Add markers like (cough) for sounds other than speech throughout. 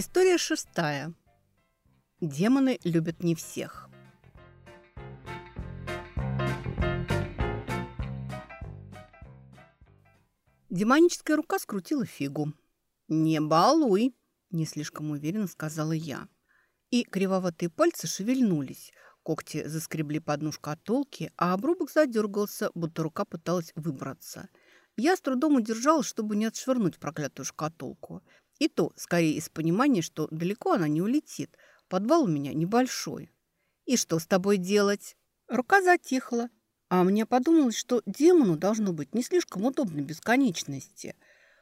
История шестая. Демоны любят не всех. Демоническая рука скрутила фигу. «Не балуй!» – не слишком уверенно сказала я. И кривоватые пальцы шевельнулись. Когти заскребли подножку оттолки, а обрубок задергался, будто рука пыталась выбраться. Я с трудом удержалась, чтобы не отшвырнуть проклятую шкатулку. И то, скорее, из понимания, что далеко она не улетит. Подвал у меня небольшой. «И что с тобой делать?» Рука затихла, а мне подумалось, что демону должно быть не слишком удобно бесконечности.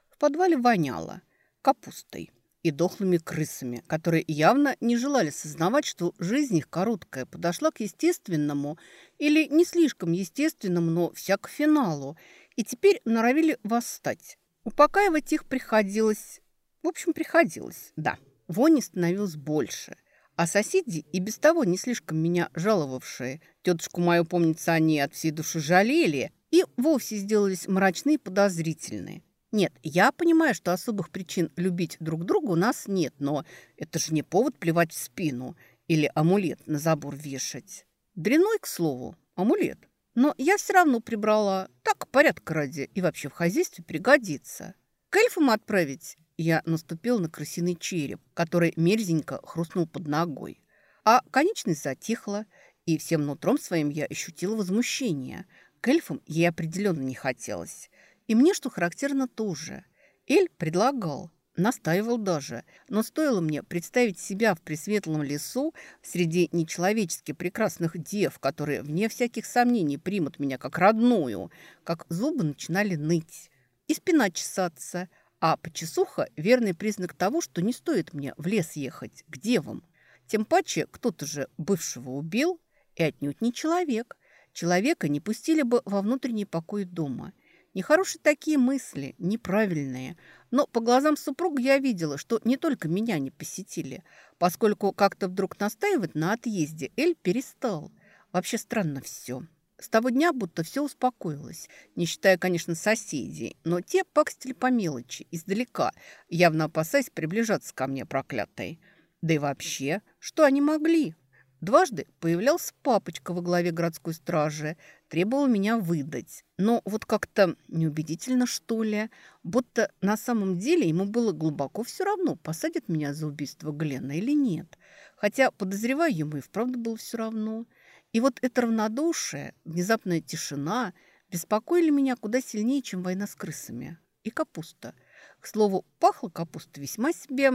В подвале воняло капустой и дохлыми крысами, которые явно не желали сознавать, что жизнь их короткая подошла к естественному или не слишком естественному, но всяко финалу, и теперь норовили восстать. Упокаивать их приходилось... В общем, приходилось, да. Вони становилось больше – а соседи, и без того не слишком меня жаловавшие, тетушку мою, помнится, они от всей души жалели, и вовсе сделались мрачные и подозрительные. Нет, я понимаю, что особых причин любить друг друга у нас нет, но это же не повод плевать в спину или амулет на забор вешать. Дряной, к слову, амулет. Но я все равно прибрала. Так, порядка ради. И вообще в хозяйстве пригодится. К эльфам отправить я наступил на крысиный череп, который мерзенько хрустнул под ногой. А конечность затихла, и всем нутром своим я ощутила возмущение. К эльфам ей определенно не хотелось. И мне, что характерно, тоже. Эль предлагал, настаивал даже, но стоило мне представить себя в пресветлом лесу среди нечеловечески прекрасных дев, которые, вне всяких сомнений, примут меня как родную, как зубы начинали ныть и спина чесаться – а почесуха – верный признак того, что не стоит мне в лес ехать, к девам. Тем паче кто-то же бывшего убил, и отнюдь не человек. Человека не пустили бы во внутренний покой дома. Нехорошие такие мысли, неправильные. Но по глазам супруга я видела, что не только меня не посетили, поскольку как-то вдруг настаивать на отъезде Эль перестал. Вообще странно все. С того дня будто все успокоилось, не считая, конечно, соседей, но те пакстили по мелочи, издалека, явно опасаясь приближаться ко мне проклятой. Да и вообще, что они могли? Дважды появлялся папочка во главе городской стражи, требовал меня выдать. Но вот как-то неубедительно, что ли, будто на самом деле ему было глубоко все равно, посадят меня за убийство Глена или нет. Хотя, подозреваю, ему и вправду было все равно – и вот это равнодушие, внезапная тишина беспокоили меня куда сильнее, чем война с крысами. И капуста. К слову, пахла капуста весьма себе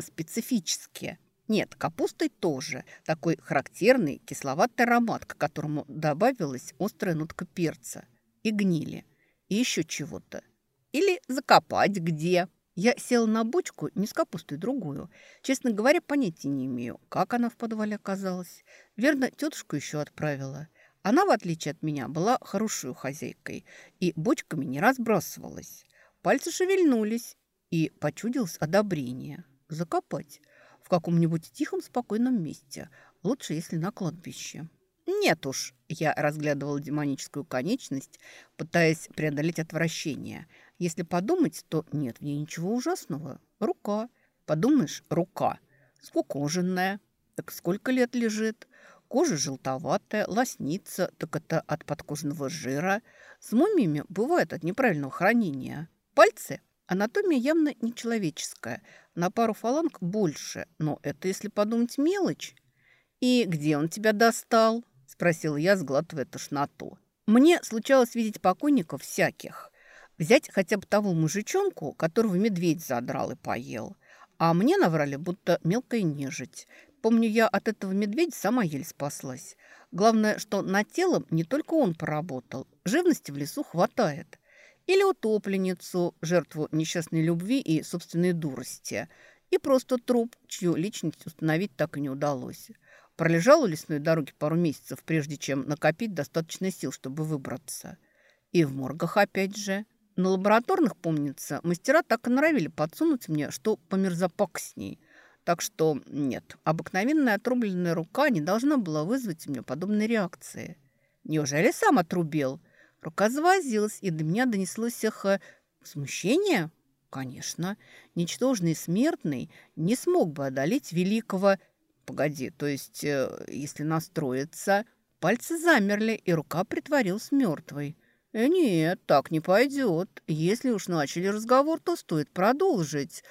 специфически. Нет, капустой тоже. Такой характерный кисловатый аромат, к которому добавилась острая нотка перца. И гнили. И еще чего-то. Или закопать где. Я села на бочку, не с капустой, другую. Честно говоря, понятия не имею, как она в подвале оказалась. Верно, тетушку еще отправила. Она, в отличие от меня, была хорошей хозяйкой и бочками не разбрасывалась. Пальцы шевельнулись, и почудилось одобрение. Закопать в каком-нибудь тихом, спокойном месте. Лучше, если на кладбище. «Нет уж», – я разглядывала демоническую конечность, пытаясь преодолеть отвращение – если подумать, то нет в ней ничего ужасного. Рука. Подумаешь, рука. Скукоженная. Так сколько лет лежит? Кожа желтоватая, лоснится, так это от подкожного жира. С мумиями бывает от неправильного хранения. Пальцы Анатомия явно нечеловеческая, на пару фаланг больше, но это, если подумать, мелочь. «И где он тебя достал?» – спросил я, сглатывая тошноту. Мне случалось видеть покойников всяких. Взять хотя бы того мужичонку, которого медведь задрал и поел. А мне наврали, будто мелкая нежить. Помню, я от этого медведя сама еле спаслась. Главное, что над телом не только он поработал. Живности в лесу хватает. Или утопленницу, жертву несчастной любви и собственной дурости. И просто труп, чью личность установить так и не удалось. Пролежал у лесной дороги пару месяцев, прежде чем накопить достаточно сил, чтобы выбраться. И в моргах опять же. На лабораторных, помнится, мастера так и норовили подсунуть мне, что померзопак с ней. Так что нет, обыкновенная отрубленная рука не должна была вызвать у меня подобной реакции. Неужели сам отрубил? Рука завозилась, и до меня донеслось эхо смущения. Конечно, ничтожный смертный не смог бы одолеть великого... Погоди, то есть, э, если настроиться... Пальцы замерли, и рука притворилась мертвой. Э, нет, так не пойдет. Если уж начали разговор, то стоит продолжить.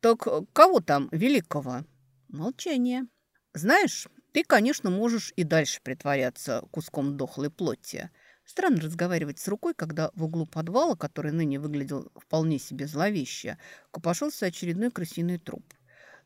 Так кого там великого? Молчание. Знаешь, ты, конечно, можешь и дальше притворяться куском дохлой плоти. Странно разговаривать с рукой, когда в углу подвала, который ныне выглядел вполне себе зловеще, копошился очередной крысиный труп.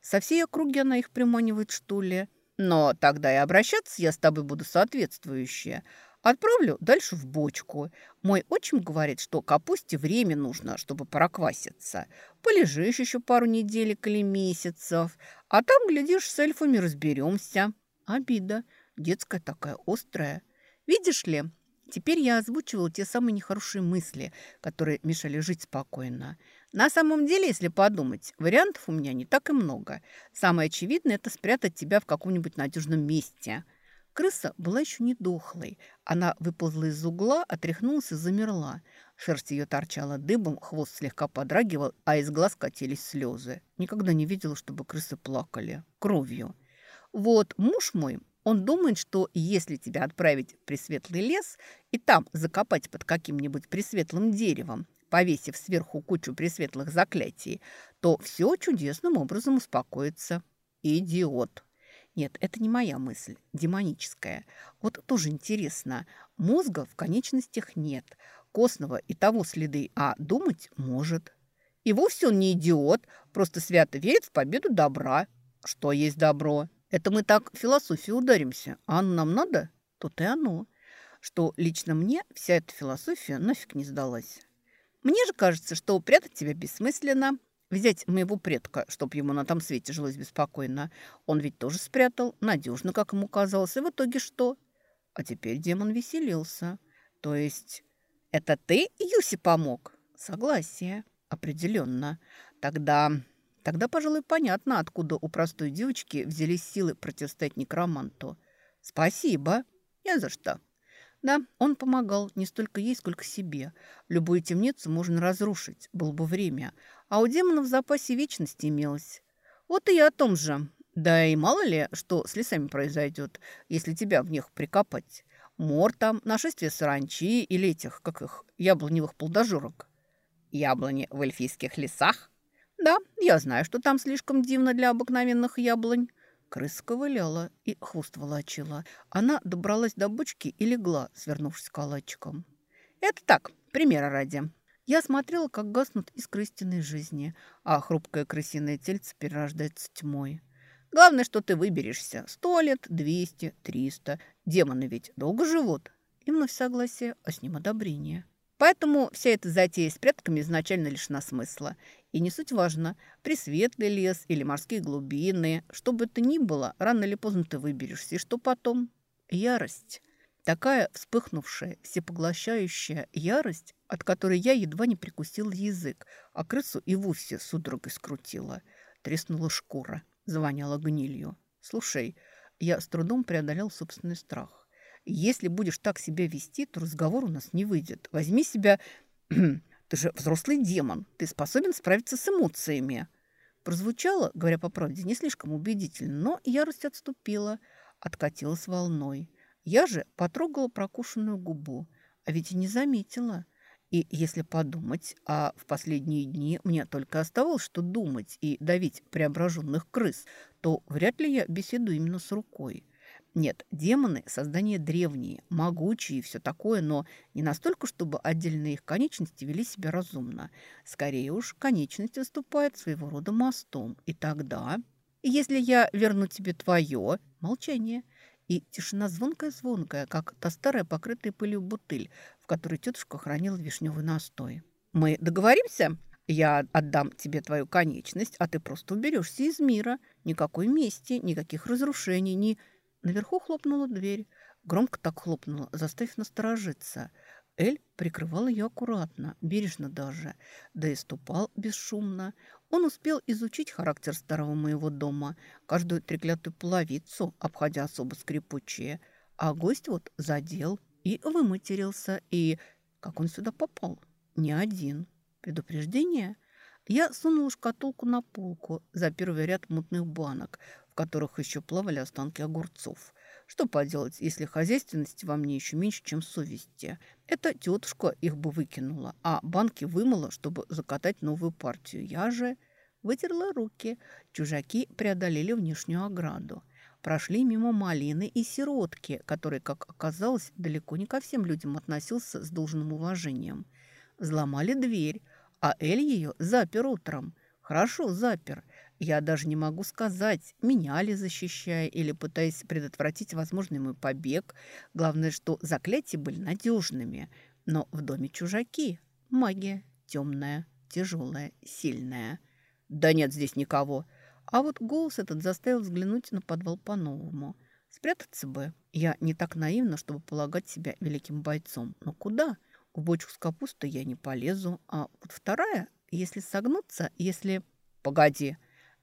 Со всей округи она их приманивает, что ли? Но тогда и обращаться я с тобой буду соответствующее. Отправлю дальше в бочку. Мой отчим говорит, что капусте время нужно, чтобы прокваситься. Полежишь еще пару неделек или месяцев, а там, глядишь, с эльфами разберемся. Обида. Детская такая острая. Видишь ли, Теперь я озвучивала те самые нехорошие мысли, которые мешали жить спокойно. На самом деле, если подумать, вариантов у меня не так и много. Самое очевидное – это спрятать тебя в каком-нибудь надежном месте. Крыса была еще не дохлой. Она выползла из угла, отряхнулась и замерла. Шерсть ее торчала дыбом, хвост слегка подрагивал, а из глаз катились слезы. Никогда не видела, чтобы крысы плакали. Кровью. Вот муж мой он думает, что если тебя отправить в пресветлый лес и там закопать под каким-нибудь пресветлым деревом, повесив сверху кучу пресветлых заклятий, то все чудесным образом успокоится. Идиот. Нет, это не моя мысль, демоническая. Вот тоже интересно. Мозга в конечностях нет, костного и того следы, а думать может. И вовсе он не идиот, просто свято верит в победу добра. Что есть добро? Это мы так в философию ударимся, а оно нам надо? Тут и оно. Что лично мне вся эта философия нафиг не сдалась. Мне же кажется, что прятать тебя бессмысленно. Взять моего предка, чтоб ему на том свете жилось беспокойно. Он ведь тоже спрятал, надежно, как ему казалось. И в итоге что? А теперь демон веселился. То есть это ты Юси помог? Согласие. Определенно. Тогда Тогда, пожалуй, понятно, откуда у простой девочки взялись силы противостоять некроманту. Спасибо. Не за что. Да, он помогал не столько ей, сколько себе. Любую темницу можно разрушить, было бы время. А у демона в запасе вечности имелось. Вот и я о том же. Да и мало ли, что с лесами произойдет, если тебя в них прикопать. Мор там, нашествие саранчи или этих, как их, яблоневых плодожорок. Яблони в эльфийских лесах? «Да, я знаю, что там слишком дивно для обыкновенных яблонь». Крыса ковыляла и хвост волочила. Она добралась до бочки и легла, свернувшись калачиком. «Это так, примера ради». Я смотрела, как гаснут искры истинной жизни, а хрупкое крысиное тельце перерождается тьмой. «Главное, что ты выберешься. Сто лет, двести, триста. Демоны ведь долго живут». И вновь согласие, а с ним одобрение. Поэтому вся эта затея с прятками изначально лишена смысла. И не суть важно, пресветлый лес или морские глубины, что бы это ни было, рано или поздно ты выберешься. И что потом? Ярость. Такая вспыхнувшая, всепоглощающая ярость, от которой я едва не прикусил язык, а крысу и вовсе судорогой скрутила. Треснула шкура, звоняла гнилью. «Слушай, я с трудом преодолел собственный страх. Если будешь так себя вести, то разговор у нас не выйдет. Возьми себя... (clears throat) Ты же взрослый демон. Ты способен справиться с эмоциями. Прозвучало, говоря по правде, не слишком убедительно, но ярость отступила, откатилась волной. Я же потрогала прокушенную губу, а ведь и не заметила. И если подумать, а в последние дни мне только оставалось что думать и давить преображенных крыс, то вряд ли я беседую именно с рукой. Нет, демоны – создания древние, могучие и все такое, но не настолько, чтобы отдельные их конечности вели себя разумно. Скорее уж, конечность выступает своего рода мостом. И тогда, если я верну тебе твое, молчание, и тишина звонкая-звонкая, как та старая покрытая пылью бутыль, в которой тетушка хранила вишневый настой. Мы договоримся? Я отдам тебе твою конечность, а ты просто уберешься из мира. Никакой мести, никаких разрушений, ни... Наверху хлопнула дверь. Громко так хлопнула, заставив насторожиться. Эль прикрывал ее аккуратно, бережно даже, да и ступал бесшумно. Он успел изучить характер старого моего дома, каждую треклятую половицу, обходя особо скрипучие. А гость вот задел и выматерился. И как он сюда попал? Не один. Предупреждение? Я сунула шкатулку на полку за первый ряд мутных банок, которых еще плавали останки огурцов. Что поделать, если хозяйственности во мне еще меньше, чем совести? Эта тетушка их бы выкинула, а банки вымыла, чтобы закатать новую партию. Я же вытерла руки. Чужаки преодолели внешнюю ограду. Прошли мимо малины и сиротки, который, как оказалось, далеко не ко всем людям относился с должным уважением. Взломали дверь, а Эль ее запер утром. Хорошо запер. Я даже не могу сказать, меня ли защищая или пытаясь предотвратить возможный мой побег. Главное, что заклятия были надежными. Но в доме чужаки. Магия темная, тяжелая, сильная. Да нет здесь никого. А вот голос этот заставил взглянуть на подвал по-новому. Спрятаться бы. Я не так наивна, чтобы полагать себя великим бойцом. Но куда? В бочку с капустой я не полезу. А вот вторая, если согнуться, если... Погоди.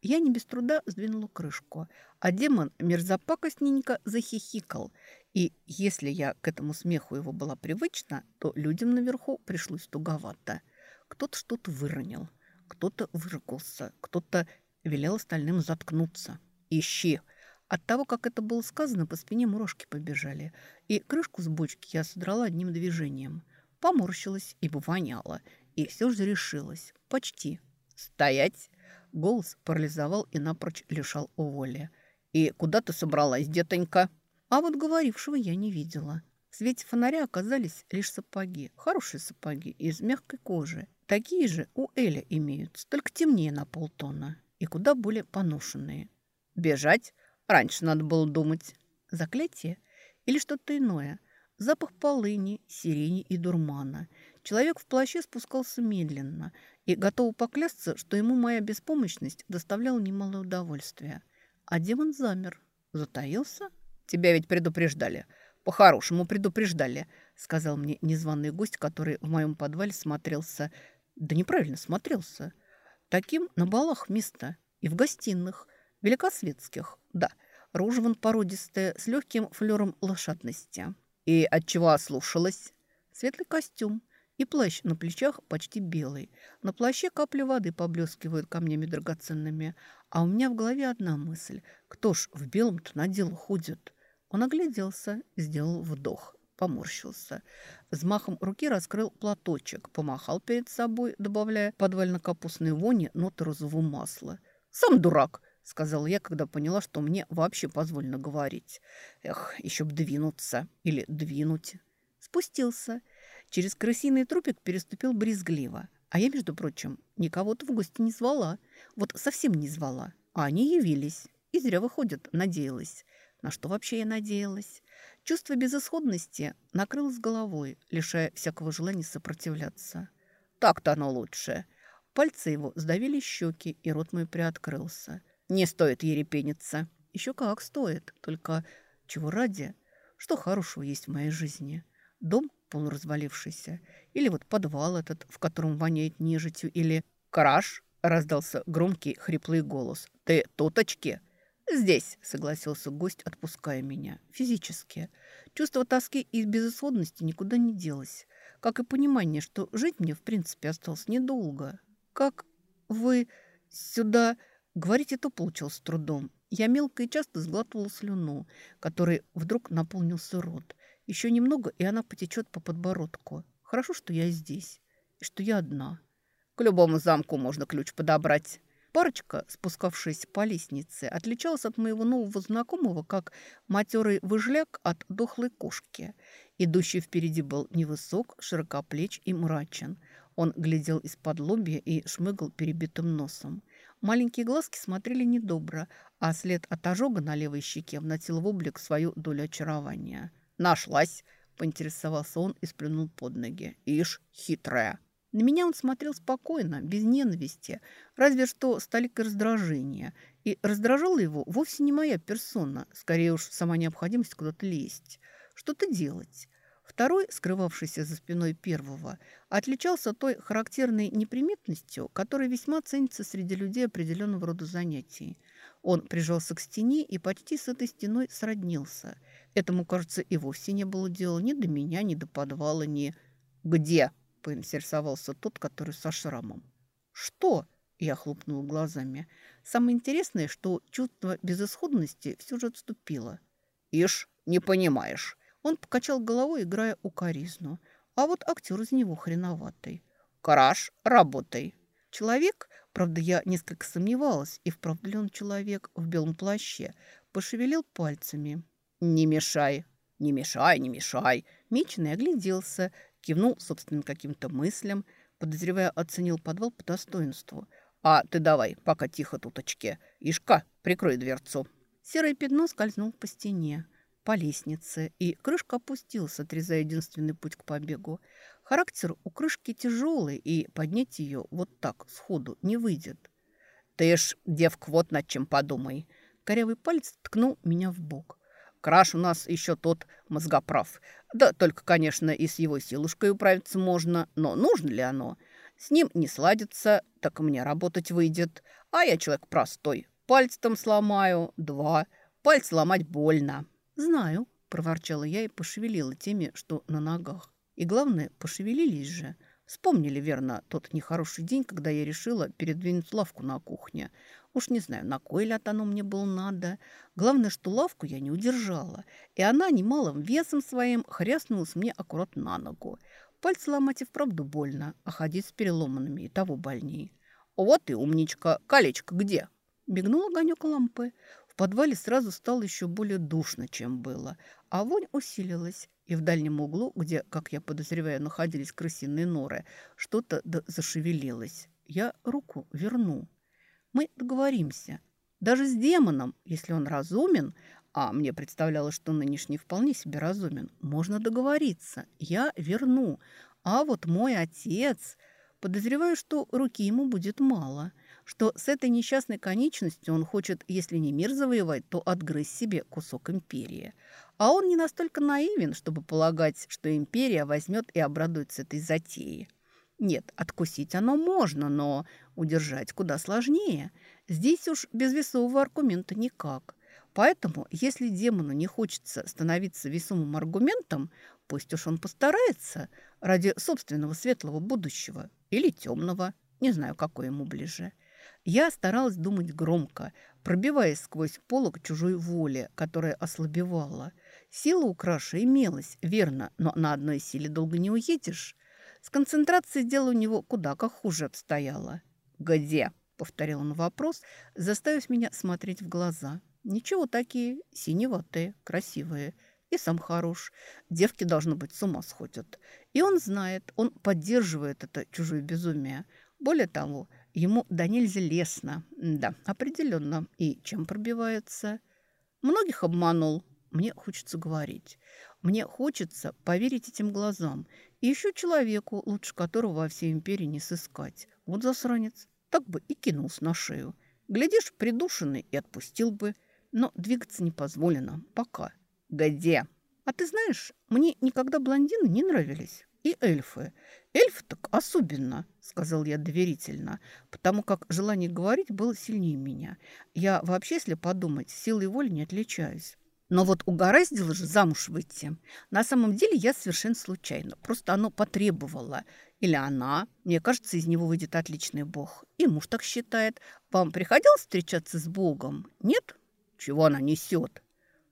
Я не без труда сдвинула крышку, а демон мерзопакостненько захихикал. И если я к этому смеху его была привычна, то людям наверху пришлось туговато. Кто-то что-то выронил, кто-то выругался, кто-то велел остальным заткнуться. «Ищи!» От того, как это было сказано, по спине мурашки побежали, и крышку с бочки я содрала одним движением. Поморщилась и воняло, и все же решилась. Почти. «Стоять!» Голос парализовал и напрочь лишал воли. «И куда ты собралась, детонька?» А вот говорившего я не видела. В свете фонаря оказались лишь сапоги. Хорошие сапоги, из мягкой кожи. Такие же у Эля имеются, только темнее на полтона и куда более поношенные. Бежать? Раньше надо было думать. Заклятие? Или что-то иное? Запах полыни, сирени и дурмана. Человек в плаще спускался медленно и готов поклясться, что ему моя беспомощность доставляла немалое удовольствие. А демон замер. Затаился? Тебя ведь предупреждали. По-хорошему предупреждали, сказал мне незваный гость, который в моем подвале смотрелся... Да неправильно смотрелся. Таким на балах места и в гостиных, великосветских, да, ружеван породистая, с легким флером лошадности. И от чего ослушалась? Светлый костюм и плащ на плечах почти белый. На плаще капли воды поблескивают камнями драгоценными. А у меня в голове одна мысль. Кто ж в белом-то на дело ходит? Он огляделся, сделал вдох поморщился. Взмахом руки раскрыл платочек, помахал перед собой, добавляя подвально-капустной вони ноты розового масла. «Сам дурак!» — сказал я, когда поняла, что мне вообще позволено говорить. «Эх, еще б двинуться или двинуть». Спустился. Через крысиный трупик переступил брезгливо. А я, между прочим, никого-то в гости не звала. Вот совсем не звала. А они явились. И зря выходят, надеялась. На что вообще я надеялась? Чувство безысходности накрыло с головой, лишая всякого желания сопротивляться. Так-то оно лучше. Пальцы его сдавили щеки, и рот мой приоткрылся. Не стоит ерепениться. Еще как стоит. Только чего ради? Что хорошего есть в моей жизни? Дом полуразвалившийся? Или вот подвал этот, в котором воняет нежитью? Или краш? Раздался громкий хриплый голос. «Ты туточки?» «Здесь», — согласился гость, отпуская меня. «Физически. Чувство тоски и безысходности никуда не делось. Как и понимание, что жить мне, в принципе, осталось недолго. Как вы сюда...» Говорить это получилось с трудом. Я мелко и часто сглатывала слюну, которой вдруг наполнился рот. Еще немного, и она потечет по подбородку. Хорошо, что я здесь, и что я одна. К любому замку можно ключ подобрать. Парочка, спускавшаяся по лестнице, отличалась от моего нового знакомого, как матерый выжляк от дохлой кошки. Идущий впереди был невысок, широкоплеч и мрачен. Он глядел из-под лобья и шмыгал перебитым носом. Маленькие глазки смотрели недобро, а след от ожога на левой щеке вносил в облик свою долю очарования. «Нашлась!» – поинтересовался он и сплюнул под ноги. «Ишь, хитрая!» На меня он смотрел спокойно, без ненависти, разве что с раздражения. И раздражала его вовсе не моя персона, скорее уж сама необходимость куда-то лезть, что-то делать. Второй, скрывавшийся за спиной первого, отличался той характерной неприметностью, которая весьма ценится среди людей определенного рода занятий. Он прижался к стене и почти с этой стеной сроднился. Этому, кажется, и вовсе не было дела ни до меня, ни до подвала, ни... «Где?» поинтересовался тот, который со шрамом. «Что?» Я хлопнула глазами. Самое интересное, что чувство безысходности все же отступило. «Ишь, не понимаешь». Он покачал головой, играя укоризну. А вот актер из него хреноватый. «Краш, работай». Человек, правда, я несколько сомневалась, и вправду ли он человек в белом плаще, пошевелил пальцами. «Не мешай, не мешай, не мешай». Меченый огляделся, кивнул собственным каким-то мыслям, подозревая, оценил подвал по достоинству. «А ты давай, пока тихо туточки. Ишка, прикрой дверцу». Серое пятно скользнул по стене, по лестнице, и крышка опустилась, отрезая единственный путь к побегу. Характер у крышки тяжелый, и поднять ее вот так сходу не выйдет. «Ты ж, девка, вот над чем подумай». Корявый палец ткнул меня в бок. Краш у нас еще тот мозгоправ. Да только, конечно, и с его силушкой управиться можно, но нужно ли оно? С ним не сладится, так мне работать выйдет. А я человек простой. Пальцы там сломаю, два. Пальцы ломать больно. Знаю, проворчала я и пошевелила теми, что на ногах. И главное, пошевелились же. Вспомнили, верно, тот нехороший день, когда я решила передвинуть лавку на кухне. Уж не знаю, на кой ляд оно мне было надо. Главное, что лавку я не удержала, и она немалым весом своим хряснулась мне аккурат на ногу. Пальцы ломать и вправду больно, а ходить с переломанными и того больнее. «Вот и умничка! Колечко где?» Бегнул огонек лампы. В подвале сразу стало еще более душно, чем было, а вонь усилилась. И в дальнем углу, где, как я подозреваю, находились крысиные норы, что-то зашевелилось. Я руку верну. Мы договоримся. Даже с демоном, если он разумен, а мне представлялось, что нынешний вполне себе разумен, можно договориться. Я верну. А вот мой отец... Подозреваю, что руки ему будет мало, что с этой несчастной конечностью он хочет, если не мир завоевать, то отгрызть себе кусок империи. А он не настолько наивен, чтобы полагать, что империя возьмет и обрадуется этой затеей. Нет, откусить оно можно, но удержать куда сложнее. Здесь уж без весового аргумента никак. Поэтому, если демону не хочется становиться весомым аргументом, пусть уж он постарается ради собственного светлого будущего или темного, не знаю, какое ему ближе. Я старалась думать громко, пробиваясь сквозь полок чужой воли, которая ослабевала. Сила у Краша имелась, верно, но на одной силе долго не уедешь. С концентрацией дело у него куда как хуже обстояло. «Где?» — повторил он вопрос, заставив меня смотреть в глаза. «Ничего такие, синеватые, красивые. И сам хорош. Девки, должно быть, с ума сходят. И он знает, он поддерживает это чужое безумие. Более того, ему да нельзя лестно. Да, определенно. И чем пробивается? Многих обманул. Мне хочется говорить. Мне хочется поверить этим глазам. И еще человеку, лучше которого во всей империи не сыскать. Вот засранец. Так бы и кинулся на шею. Глядишь, придушенный и отпустил бы. Но двигаться не позволено. Пока. Где? А ты знаешь, мне никогда блондины не нравились. И эльфы. Эльф так особенно, сказал я доверительно, потому как желание говорить было сильнее меня. Я вообще, если подумать, силой воли не отличаюсь. Но вот угораздило же замуж выйти. На самом деле я совершенно случайно. Просто оно потребовало. Или она. Мне кажется, из него выйдет отличный бог. И муж так считает. Вам приходилось встречаться с богом? Нет? Чего она несет?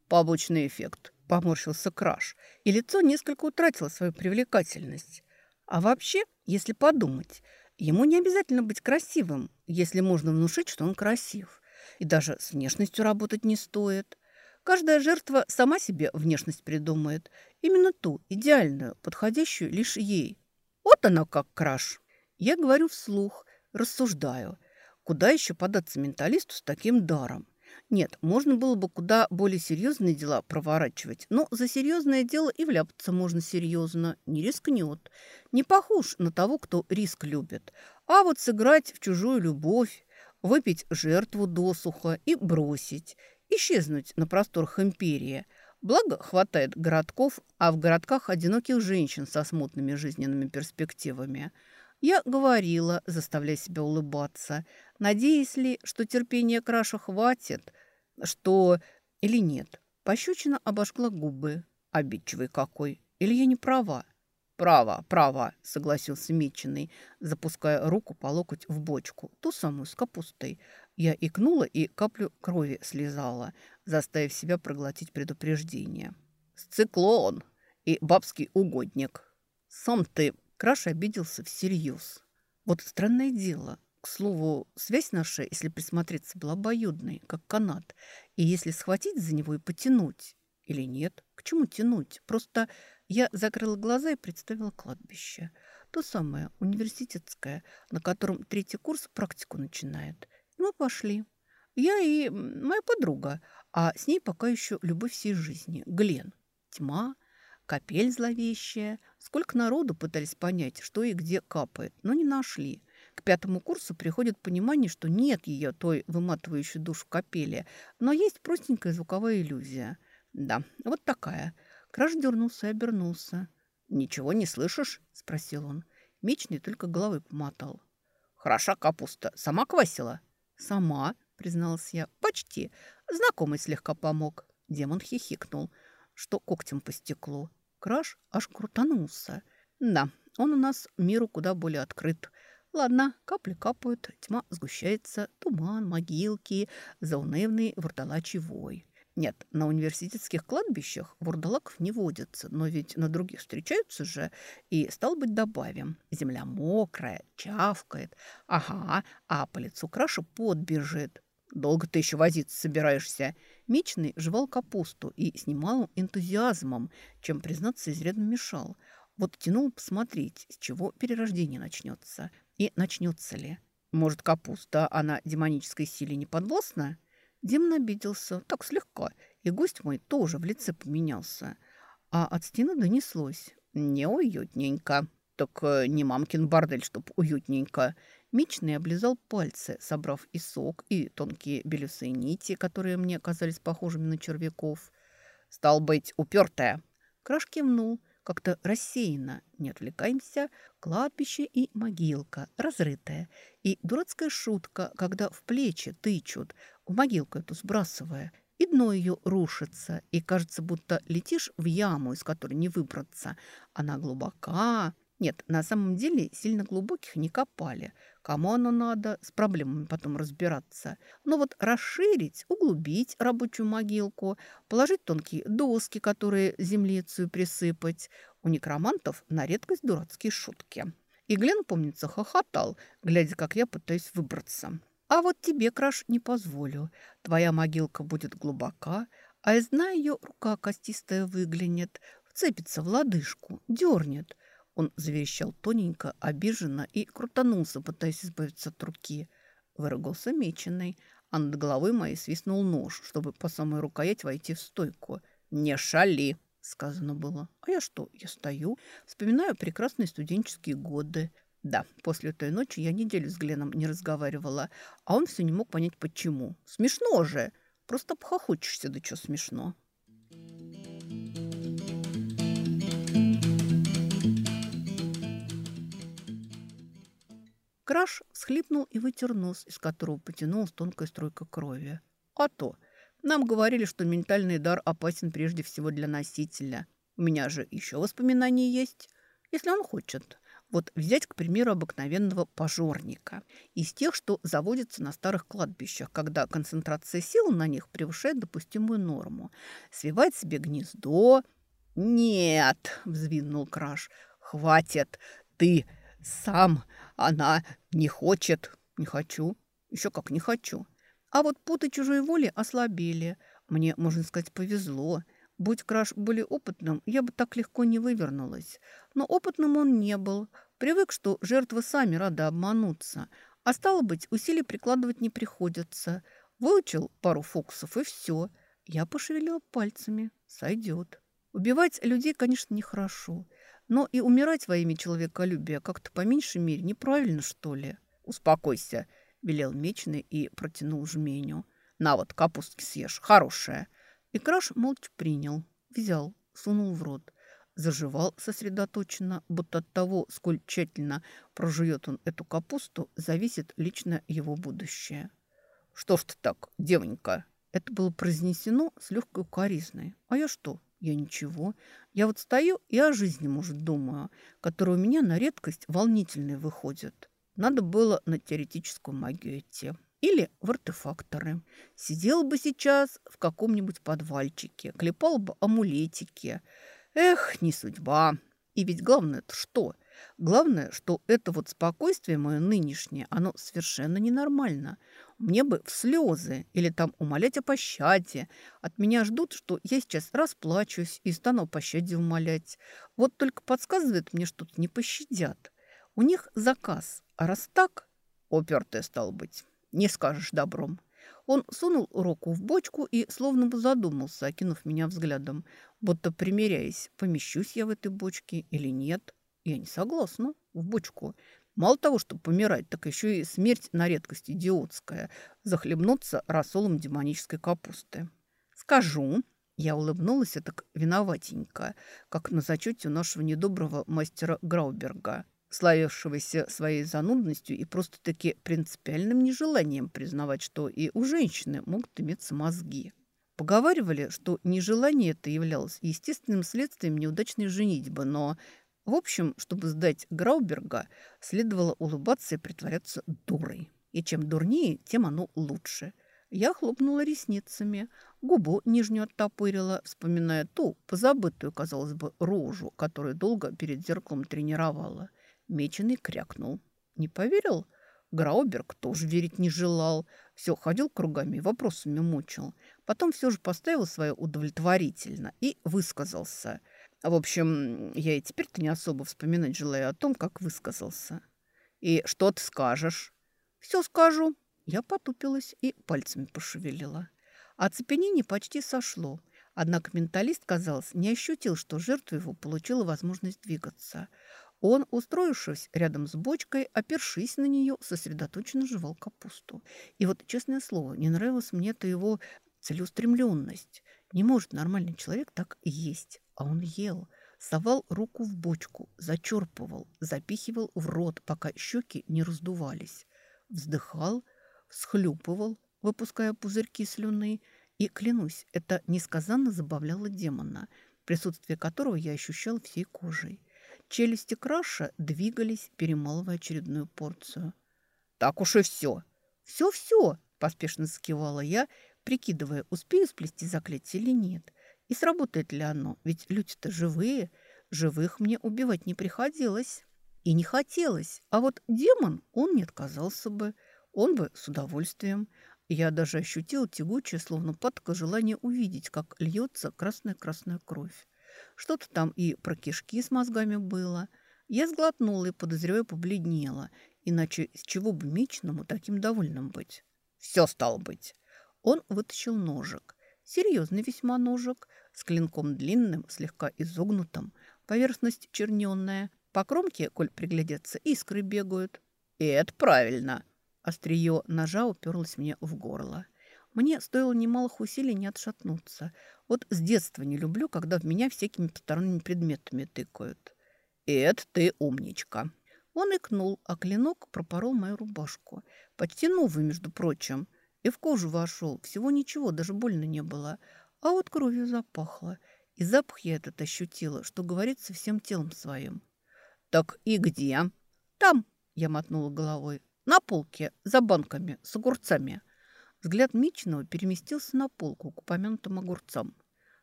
Побочный эффект. Поморщился Краш. И лицо несколько утратило свою привлекательность. А вообще, если подумать, ему не обязательно быть красивым, если можно внушить, что он красив. И даже с внешностью работать не стоит. Каждая жертва сама себе внешность придумает. Именно ту, идеальную, подходящую лишь ей. Вот она как краш. Я говорю вслух, рассуждаю. Куда еще податься менталисту с таким даром? Нет, можно было бы куда более серьезные дела проворачивать, но за серьезное дело и вляпаться можно серьезно, не рискнет. Не похож на того, кто риск любит. А вот сыграть в чужую любовь, выпить жертву досуха и бросить – исчезнуть на просторах империи. Благо, хватает городков, а в городках одиноких женщин со смутными жизненными перспективами. Я говорила, заставляя себя улыбаться, надеясь ли, что терпения краша хватит, что... Или нет. Пощечина обожгла губы. Обидчивый какой. Или я не права? «Право, право», — согласился Меченый, запуская руку по локоть в бочку, ту самую с капустой. Я икнула и каплю крови слезала, заставив себя проглотить предупреждение. «Сциклон и бабский угодник. Сам ты...» Краш обиделся всерьез. Вот странное дело. К слову, связь наша, если присмотреться, была обоюдной, как канат. И если схватить за него и потянуть... Или нет? К чему тянуть? Просто я закрыла глаза и представила кладбище. То самое, университетское, на котором третий курс практику начинает. И мы пошли. Я и моя подруга, а с ней пока еще любовь всей жизни. Глен. Тьма, капель зловещая. Сколько народу пытались понять, что и где капает, но не нашли. К пятому курсу приходит понимание, что нет ее той выматывающей душу капели, но есть простенькая звуковая иллюзия. Да, вот такая. Краш дернулся и обернулся. «Ничего не слышишь?» – спросил он. Мечный только головой помотал. «Хороша капуста. Сама квасила?» «Сама», – призналась я. «Почти. Знакомый слегка помог». Демон хихикнул – что когтем по стеклу. Краш аж крутанулся. Да, он у нас миру куда более открыт. Ладно, капли капают, тьма сгущается, туман, могилки, заунывный вурдалачий вой. Нет, на университетских кладбищах вурдалаков не водятся, но ведь на других встречаются же, и, стал быть, добавим. Земля мокрая, чавкает. Ага, а по лицу краша подбежит. Долго ты еще возиться собираешься?» Мечный жевал капусту и с немалым энтузиазмом, чем, признаться, изрядно мешал. Вот тянул посмотреть, с чего перерождение начнется. И начнется ли. Может, капуста, она демонической силе не подвластна? Демон обиделся, так слегка, и гость мой тоже в лице поменялся. А от стены донеслось. «Неуютненько». «Так э, не мамкин бордель, чтоб уютненько». Мечный облизал пальцы, собрав и сок, и тонкие белесые нити, которые мне казались похожими на червяков. «Стал быть, упертая!» Краш кивнул, как-то рассеянно. Не отвлекаемся. Кладбище и могилка, разрытая. И дурацкая шутка, когда в плечи тычут, в могилку эту сбрасывая. И дно ее рушится, и кажется, будто летишь в яму, из которой не выбраться. Она глубока, нет, на самом деле сильно глубоких не копали. Кому оно надо, с проблемами потом разбираться. Но вот расширить, углубить рабочую могилку, положить тонкие доски, которые землицу присыпать. У некромантов на редкость дурацкие шутки. И Глен, помнится, хохотал, глядя, как я пытаюсь выбраться. А вот тебе, Краш, не позволю. Твоя могилка будет глубока, а из дна ее рука костистая выглянет, вцепится в лодыжку, дернет – он заверещал тоненько, обиженно и крутанулся, пытаясь избавиться от руки. Выругался меченый, а над головой моей свистнул нож, чтобы по самой рукоять войти в стойку. «Не шали!» — сказано было. А я что? Я стою, вспоминаю прекрасные студенческие годы. Да, после той ночи я неделю с Гленом не разговаривала, а он все не мог понять, почему. Смешно же! Просто похохочешься, да что смешно. Краш всхлипнул и вытер нос, из которого потянулась тонкая струйка крови. «А то! Нам говорили, что ментальный дар опасен прежде всего для носителя. У меня же еще воспоминания есть, если он хочет. Вот взять, к примеру, обыкновенного пожорника. Из тех, что заводятся на старых кладбищах, когда концентрация сил на них превышает допустимую норму. Свивать себе гнездо... «Нет!» – взвинул Краш. «Хватит! Ты сам она не хочет. Не хочу. Еще как не хочу. А вот путы чужой воли ослабели. Мне, можно сказать, повезло. Будь Краш более опытным, я бы так легко не вывернулась. Но опытным он не был. Привык, что жертвы сами рады обмануться. А стало быть, усилий прикладывать не приходится. Выучил пару фокусов, и все. Я пошевелила пальцами. Сойдет. Убивать людей, конечно, нехорошо. Но и умирать во имя человеколюбия как-то по меньшей мере неправильно, что ли? Успокойся, велел Мечный и протянул жменю. На вот, капустки съешь, хорошая. И Краш молча принял, взял, сунул в рот. Заживал сосредоточенно, будто от того, сколь тщательно прожует он эту капусту, зависит лично его будущее. «Что ж ты так, девонька?» Это было произнесено с легкой укоризной. «А я что, Я ничего. Я вот стою и о жизни, может, думаю, которая у меня на редкость волнительной выходит. Надо было на теоретическую магию идти. Или в артефакторы. Сидел бы сейчас в каком-нибудь подвальчике, клепал бы амулетики. Эх, не судьба. И ведь главное-то что? Главное, что это вот спокойствие мое нынешнее, оно совершенно ненормально. Мне бы в слезы или там умолять о пощаде. От меня ждут, что я сейчас расплачусь и стану пощаде умолять. Вот только подсказывает мне, что-то не пощадят. У них заказ, а раз так, упертая стал быть, не скажешь добром. Он сунул руку в бочку и словно бы задумался, окинув меня взглядом, будто примеряясь, помещусь я в этой бочке или нет. Я не согласна. В бочку. Мало того, что помирать, так еще и смерть на редкость идиотская. Захлебнуться рассолом демонической капусты. Скажу. Я улыбнулась, так виноватенько, как на зачете у нашего недоброго мастера Грауберга, славившегося своей занудностью и просто-таки принципиальным нежеланием признавать, что и у женщины могут иметься мозги. Поговаривали, что нежелание это являлось естественным следствием неудачной женитьбы, но в общем, чтобы сдать Грауберга, следовало улыбаться и притворяться дурой. И чем дурнее, тем оно лучше. Я хлопнула ресницами, губу нижнюю оттопырила, вспоминая ту, позабытую, казалось бы, рожу, которую долго перед зеркалом тренировала. Меченый крякнул. Не поверил? Грауберг тоже верить не желал. Все, ходил кругами вопросами мучил. Потом все же поставил свое удовлетворительно и высказался – в общем, я и теперь-то не особо вспоминать желаю о том, как высказался. И что ты скажешь? Все скажу. Я потупилась и пальцами пошевелила. Оцепенение почти сошло. Однако менталист, казалось, не ощутил, что жертва его получила возможность двигаться. Он, устроившись рядом с бочкой, опершись на нее, сосредоточенно жевал капусту. И вот, честное слово, не нравилась мне эта его целеустремленность. Не может нормальный человек так есть. А он ел, совал руку в бочку, зачерпывал, запихивал в рот, пока щеки не раздувались. Вздыхал, всхлюпывал, выпуская пузырьки слюны. И, клянусь, это несказанно забавляло демона, присутствие которого я ощущал всей кожей. Челюсти краша двигались, перемалывая очередную порцию. «Так уж и все!» «Все-все!» – поспешно скивала я, прикидывая, успею сплести заклятие или нет – и сработает ли оно? Ведь люди-то живые. Живых мне убивать не приходилось. И не хотелось. А вот демон, он не отказался бы. Он бы с удовольствием. Я даже ощутила тягучее, словно патка, желание увидеть, как льется красная-красная кровь. Что-то там и про кишки с мозгами было. Я сглотнула и, подозревая, побледнела. Иначе с чего бы Мечному таким довольным быть? Все стало быть. Он вытащил ножик. Серьезный весьма ножик, с клинком длинным, слегка изогнутым, поверхность черненная. По кромке, коль приглядеться, искры бегают. И это правильно. Острие ножа уперлось мне в горло. Мне стоило немалых усилий не отшатнуться. Вот с детства не люблю, когда в меня всякими посторонними предметами тыкают. И это ты умничка. Он икнул, а клинок пропорол мою рубашку. Почти новый, между прочим. И в кожу вошел. Всего ничего, даже больно не было. А вот кровью запахло. И запах я этот ощутила, что говорит со всем телом своим. «Так и где?» «Там», — я мотнула головой, — «на полке, за банками, с огурцами». Взгляд Мичного переместился на полку к упомянутым огурцам.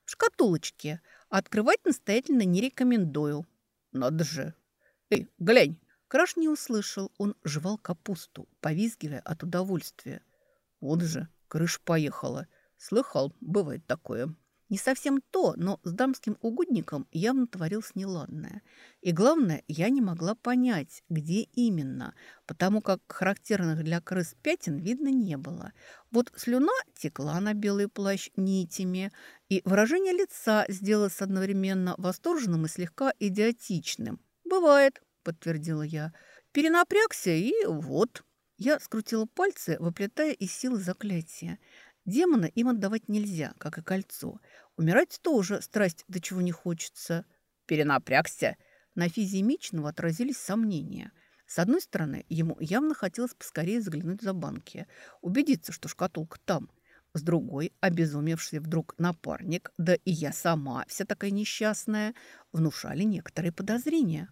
«В шкатулочке. Открывать настоятельно не рекомендую». «Надо же!» «Эй, глянь!» Краш не услышал. Он жевал капусту, повизгивая от удовольствия. «Вот же, крыш поехала!» Слыхал, бывает такое. Не совсем то, но с дамским угодником явно творилось неладное. И главное, я не могла понять, где именно, потому как характерных для крыс пятен видно не было. Вот слюна текла на белый плащ нитями, и выражение лица сделалось одновременно восторженным и слегка идиотичным. «Бывает», — подтвердила я. «Перенапрягся, и вот». Я скрутила пальцы, выплетая из силы заклятия. Демона им отдавать нельзя, как и кольцо. Умирать тоже страсть до чего не хочется. Перенапрягся. На физиомичного отразились сомнения. С одной стороны, ему явно хотелось поскорее заглянуть за банки, убедиться, что шкатулка там. с другой обезумевший вдруг напарник, да и я сама, вся такая несчастная, внушали некоторые подозрения.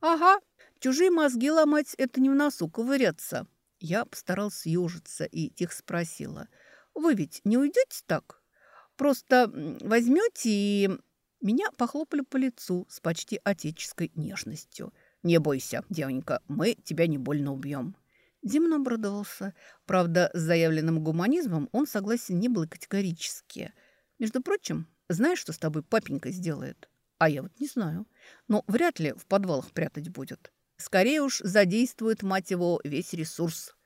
«Ага, чужие мозги ломать – это не в носу ковыряться». Я постарался съежиться и тихо спросила. «Вы ведь не уйдете так? Просто возьмете и...» Меня похлопали по лицу с почти отеческой нежностью. «Не бойся, девонька, мы тебя не больно убьем». Демон обрадовался. Правда, с заявленным гуманизмом он согласен не был категорически. Между прочим, знаешь, что с тобой папенька сделает? А я вот не знаю. Но вряд ли в подвалах прятать будет. Скорее уж задействует, мать его, весь ресурс.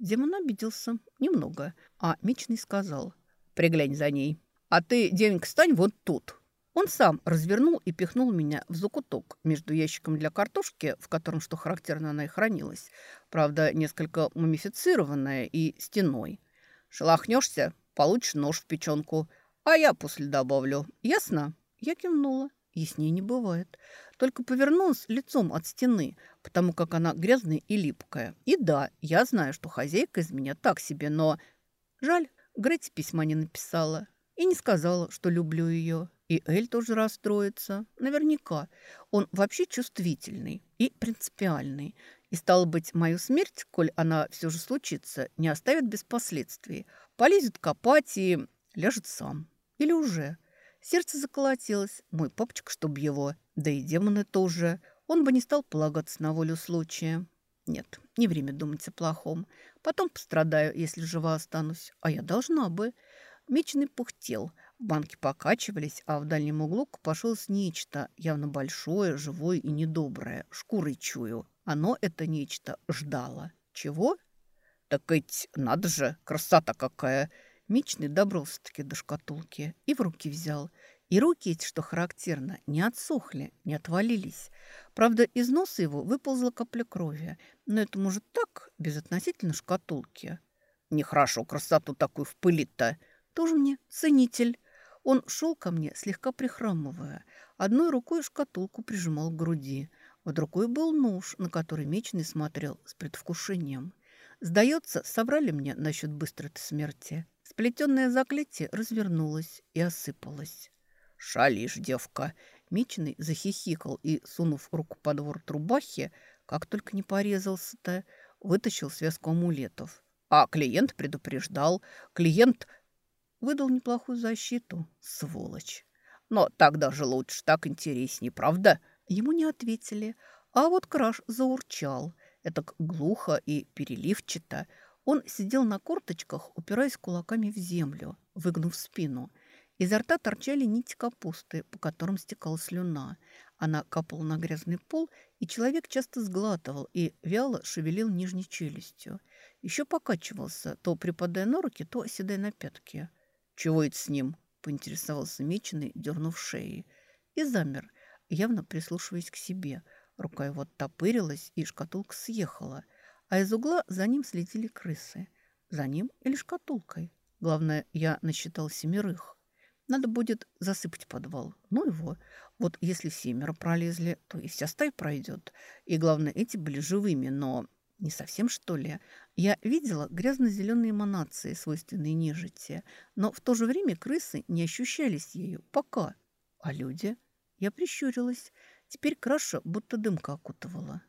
Демон обиделся. Немного. А Мечный сказал. Приглянь за ней. А ты, девенька, стань вот тут. Он сам развернул и пихнул меня в закуток между ящиком для картошки, в котором, что характерно, она и хранилась, правда, несколько мумифицированная и стеной. «Шелохнешься, получишь нож в печенку, а я после добавлю. Ясно?» Я кивнула. Яснее не бывает. Только повернулась лицом от стены, потому как она грязная и липкая. И да, я знаю, что хозяйка из меня так себе, но... Жаль, Гретти письма не написала и не сказала, что люблю ее. И Эль тоже расстроится. Наверняка. Он вообще чувствительный и принципиальный. И, стало быть, мою смерть, коль она все же случится, не оставит без последствий. Полезет копать и ляжет сам. Или уже. Сердце заколотилось. Мой папочка, чтоб его. Да и демоны тоже. Он бы не стал полагаться на волю случая. Нет, не время думать о плохом. Потом пострадаю, если жива останусь. А я должна бы. Меченый пухтел – Банки покачивались, а в дальнем углу копошилось нечто, явно большое, живое и недоброе. Шкурой чую. Оно, это нечто, ждало. Чего? Так ведь надо же, красота какая! Мечный добрался-таки до шкатулки и в руки взял. И руки эти, что характерно, не отсохли, не отвалились. Правда, из носа его выползла капля крови. Но это может так, безотносительно шкатулки. Нехорошо красоту такую в пыли-то. Тоже мне ценитель. Он шел ко мне, слегка прихрамывая. Одной рукой шкатулку прижимал к груди. В другой был нож, на который Мечный смотрел с предвкушением. Сдается, собрали мне насчет быстрой смерти. Сплетенное заклятие развернулось и осыпалось. «Шалишь, девка!» Мечный захихикал и, сунув руку под ворот рубахи, как только не порезался-то, вытащил связку амулетов. А клиент предупреждал. Клиент Выдал неплохую защиту, сволочь. Но так даже лучше, так интереснее, правда? Ему не ответили, а вот краш заурчал. Это глухо и переливчато. Он сидел на корточках, упираясь кулаками в землю, выгнув спину. Изо рта торчали нити капусты, по которым стекала слюна. Она капала на грязный пол, и человек часто сглатывал и вяло шевелил нижней челюстью. Еще покачивался, то припадая на руки, то оседая на пятки. «Чего это с ним?» – поинтересовался Меченый, дернув шеи. И замер, явно прислушиваясь к себе. Рука его оттопырилась, и шкатулка съехала. А из угла за ним следили крысы. За ним или шкатулкой. Главное, я насчитал семерых. Надо будет засыпать подвал. Ну его. Вот если семеро пролезли, то и вся стая пройдет. И главное, эти были живыми, но не совсем, что ли? Я видела грязно-зеленые эманации, свойственные нежити, но в то же время крысы не ощущались ею. Пока. А люди? Я прищурилась. Теперь краша будто дымка окутывала.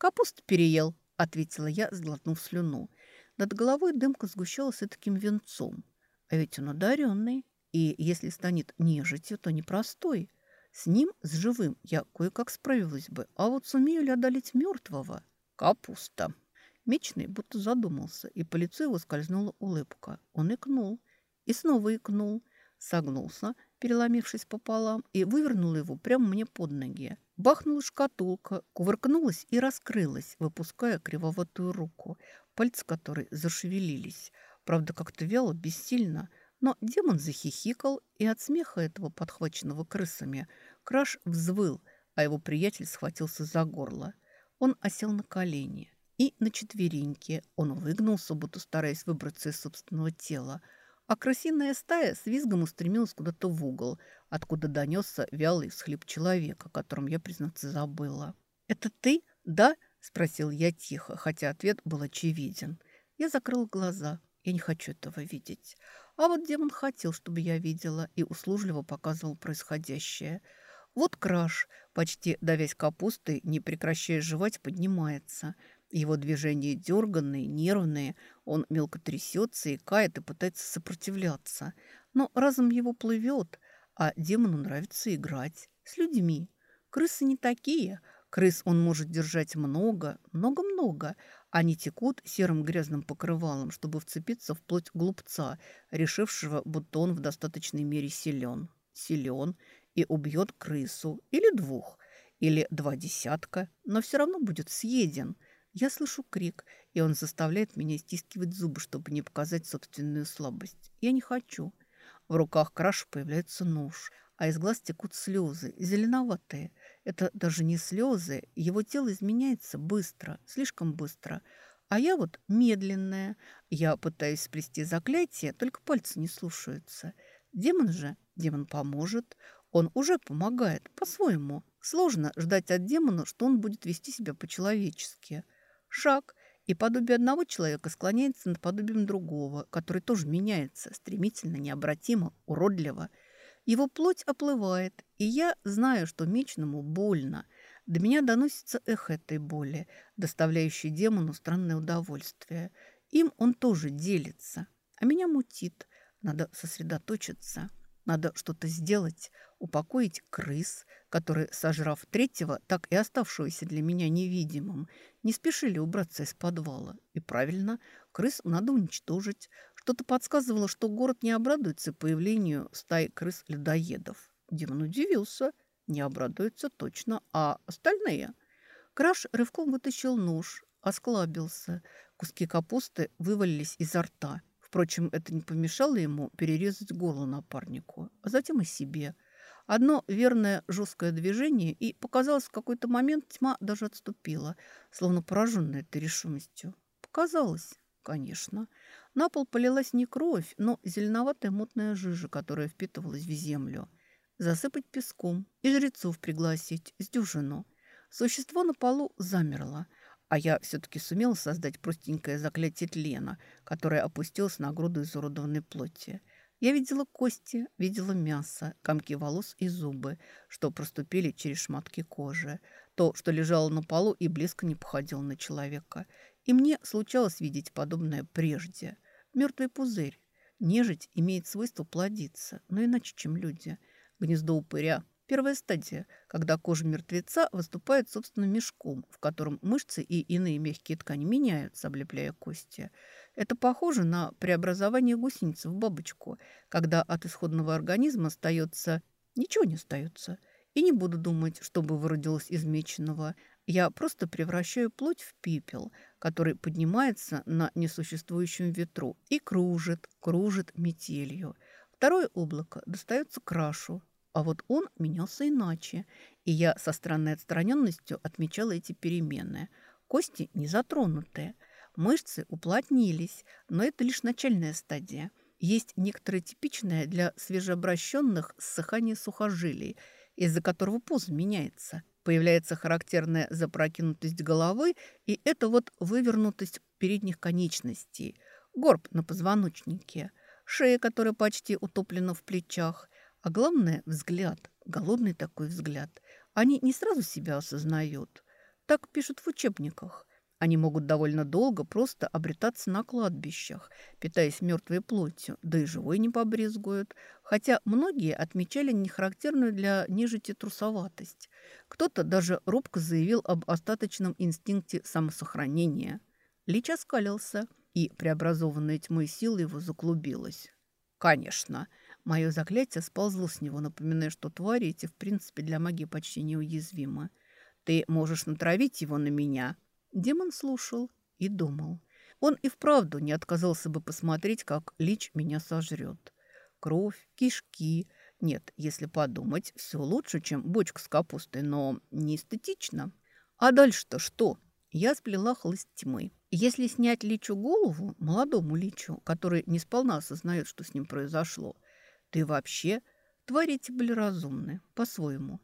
«Капусту переел», — ответила я, сглотнув слюну. Над головой дымка сгущалась таким венцом. А ведь он одаренный. И если станет нежитью, то непростой. С ним, с живым, я кое-как справилась бы. А вот сумею ли одолеть мертвого? Капуста. Мечный будто задумался, и по лицу его скользнула улыбка. Он икнул. И снова икнул. Согнулся, переломившись пополам, и вывернул его прямо мне под ноги. Бахнула шкатулка, кувыркнулась и раскрылась, выпуская кривоватую руку, пальцы которой зашевелились. Правда, как-то вяло, бессильно. Но демон захихикал, и от смеха этого, подхваченного крысами, краш взвыл, а его приятель схватился за горло. Он осел на колени. И на четвереньки он выгнулся, будто стараясь выбраться из собственного тела. А крысиная стая с визгом устремилась куда-то в угол, откуда донесся вялый всхлип человека, о котором я, признаться, забыла. «Это ты, да?» – спросил я тихо, хотя ответ был очевиден. Я закрыл глаза. Я не хочу этого видеть. А вот демон хотел, чтобы я видела, и услужливо показывал происходящее. Вот краш, почти давясь капустой, не прекращая жевать, поднимается. Его движения дерганные, нервные, он мелко трясется, икает и пытается сопротивляться. Но разум его плывет, а демону нравится играть с людьми. Крысы не такие. Крыс он может держать много, много-много. Они текут серым грязным покрывалом, чтобы вцепиться в плоть глупца, решившего, будто он в достаточной мере силен. Силен и убьет крысу или двух, или два десятка, но все равно будет съеден. Я слышу крик, и он заставляет меня стискивать зубы, чтобы не показать собственную слабость. Я не хочу. В руках краш появляется нож, а из глаз текут слезы, зеленоватые. Это даже не слезы, его тело изменяется быстро, слишком быстро. А я вот медленная. Я пытаюсь сплести заклятие, только пальцы не слушаются. Демон же, демон поможет. Он уже помогает, по-своему. Сложно ждать от демона, что он будет вести себя по-человечески. Шаг, и подобие одного человека склоняется над подобием другого, который тоже меняется, стремительно, необратимо, уродливо – его плоть оплывает, и я знаю, что мечному больно. До меня доносится эхо этой боли, доставляющей демону странное удовольствие. Им он тоже делится, а меня мутит. Надо сосредоточиться. Надо что-то сделать, упокоить крыс, которые, сожрав третьего, так и оставшегося для меня невидимым, не спешили убраться из подвала. И правильно, крыс надо уничтожить. Что-то подсказывало, что город не обрадуется появлению стаи крыс-людоедов. Демон удивился. Не обрадуется точно, а остальные? Краш рывком вытащил нож, осклабился. Куски капусты вывалились изо рта. Впрочем, это не помешало ему перерезать горло напарнику, а затем и себе. Одно верное жесткое движение, и, показалось, в какой-то момент тьма даже отступила, словно пораженная этой решимостью. Показалось, конечно. На пол полилась не кровь, но зеленоватая мутная жижа, которая впитывалась в землю. Засыпать песком и жрецов пригласить с дюжину. Существо на полу замерло – а я все-таки сумела создать простенькое заклятие тлена, которое опустилось на груду изуродованной плоти. Я видела кости, видела мясо, комки волос и зубы, что проступили через шматки кожи. То, что лежало на полу и близко не походило на человека. И мне случалось видеть подобное прежде. Мертвый пузырь. Нежить имеет свойство плодиться, но иначе, чем люди. Гнездо упыря Первая стадия, когда кожа мертвеца выступает, собственно, мешком, в котором мышцы и иные мягкие ткани меняются, облепляя кости. Это похоже на преобразование гусеницы в бабочку, когда от исходного организма остается... Ничего не остается. И не буду думать, чтобы выродилось из меченого. Я просто превращаю плоть в пепел, который поднимается на несуществующем ветру и кружит, кружит метелью. Второе облако достается крашу, а вот он менялся иначе, и я со странной отстраненностью отмечала эти перемены. Кости не затронутые, мышцы уплотнились, но это лишь начальная стадия. Есть некоторое типичное для свежеобращенных ссыхание сухожилий, из-за которого поза меняется. Появляется характерная запрокинутость головы, и это вот вывернутость передних конечностей, горб на позвоночнике, шея, которая почти утоплена в плечах, а главное – взгляд, голодный такой взгляд. Они не сразу себя осознают. Так пишут в учебниках. Они могут довольно долго просто обретаться на кладбищах, питаясь мертвой плотью, да и живой не побрезгуют. Хотя многие отмечали нехарактерную для нежити трусоватость. Кто-то даже робко заявил об остаточном инстинкте самосохранения. Лич оскалился, и преобразованная тьмой сила его заклубилась. «Конечно!» Мое заклятие сползло с него, напоминая, что твари эти, в принципе, для магии почти неуязвимы. Ты можешь натравить его на меня. Демон слушал и думал. Он и вправду не отказался бы посмотреть, как лич меня сожрет. Кровь, кишки. Нет, если подумать, все лучше, чем бочка с капустой, но не эстетично. А дальше-то что? Я сплела хлыст тьмы. Если снять личу голову, молодому личу, который не сполна осознает, что с ним произошло – ты вообще... Твари эти были разумны, по-своему.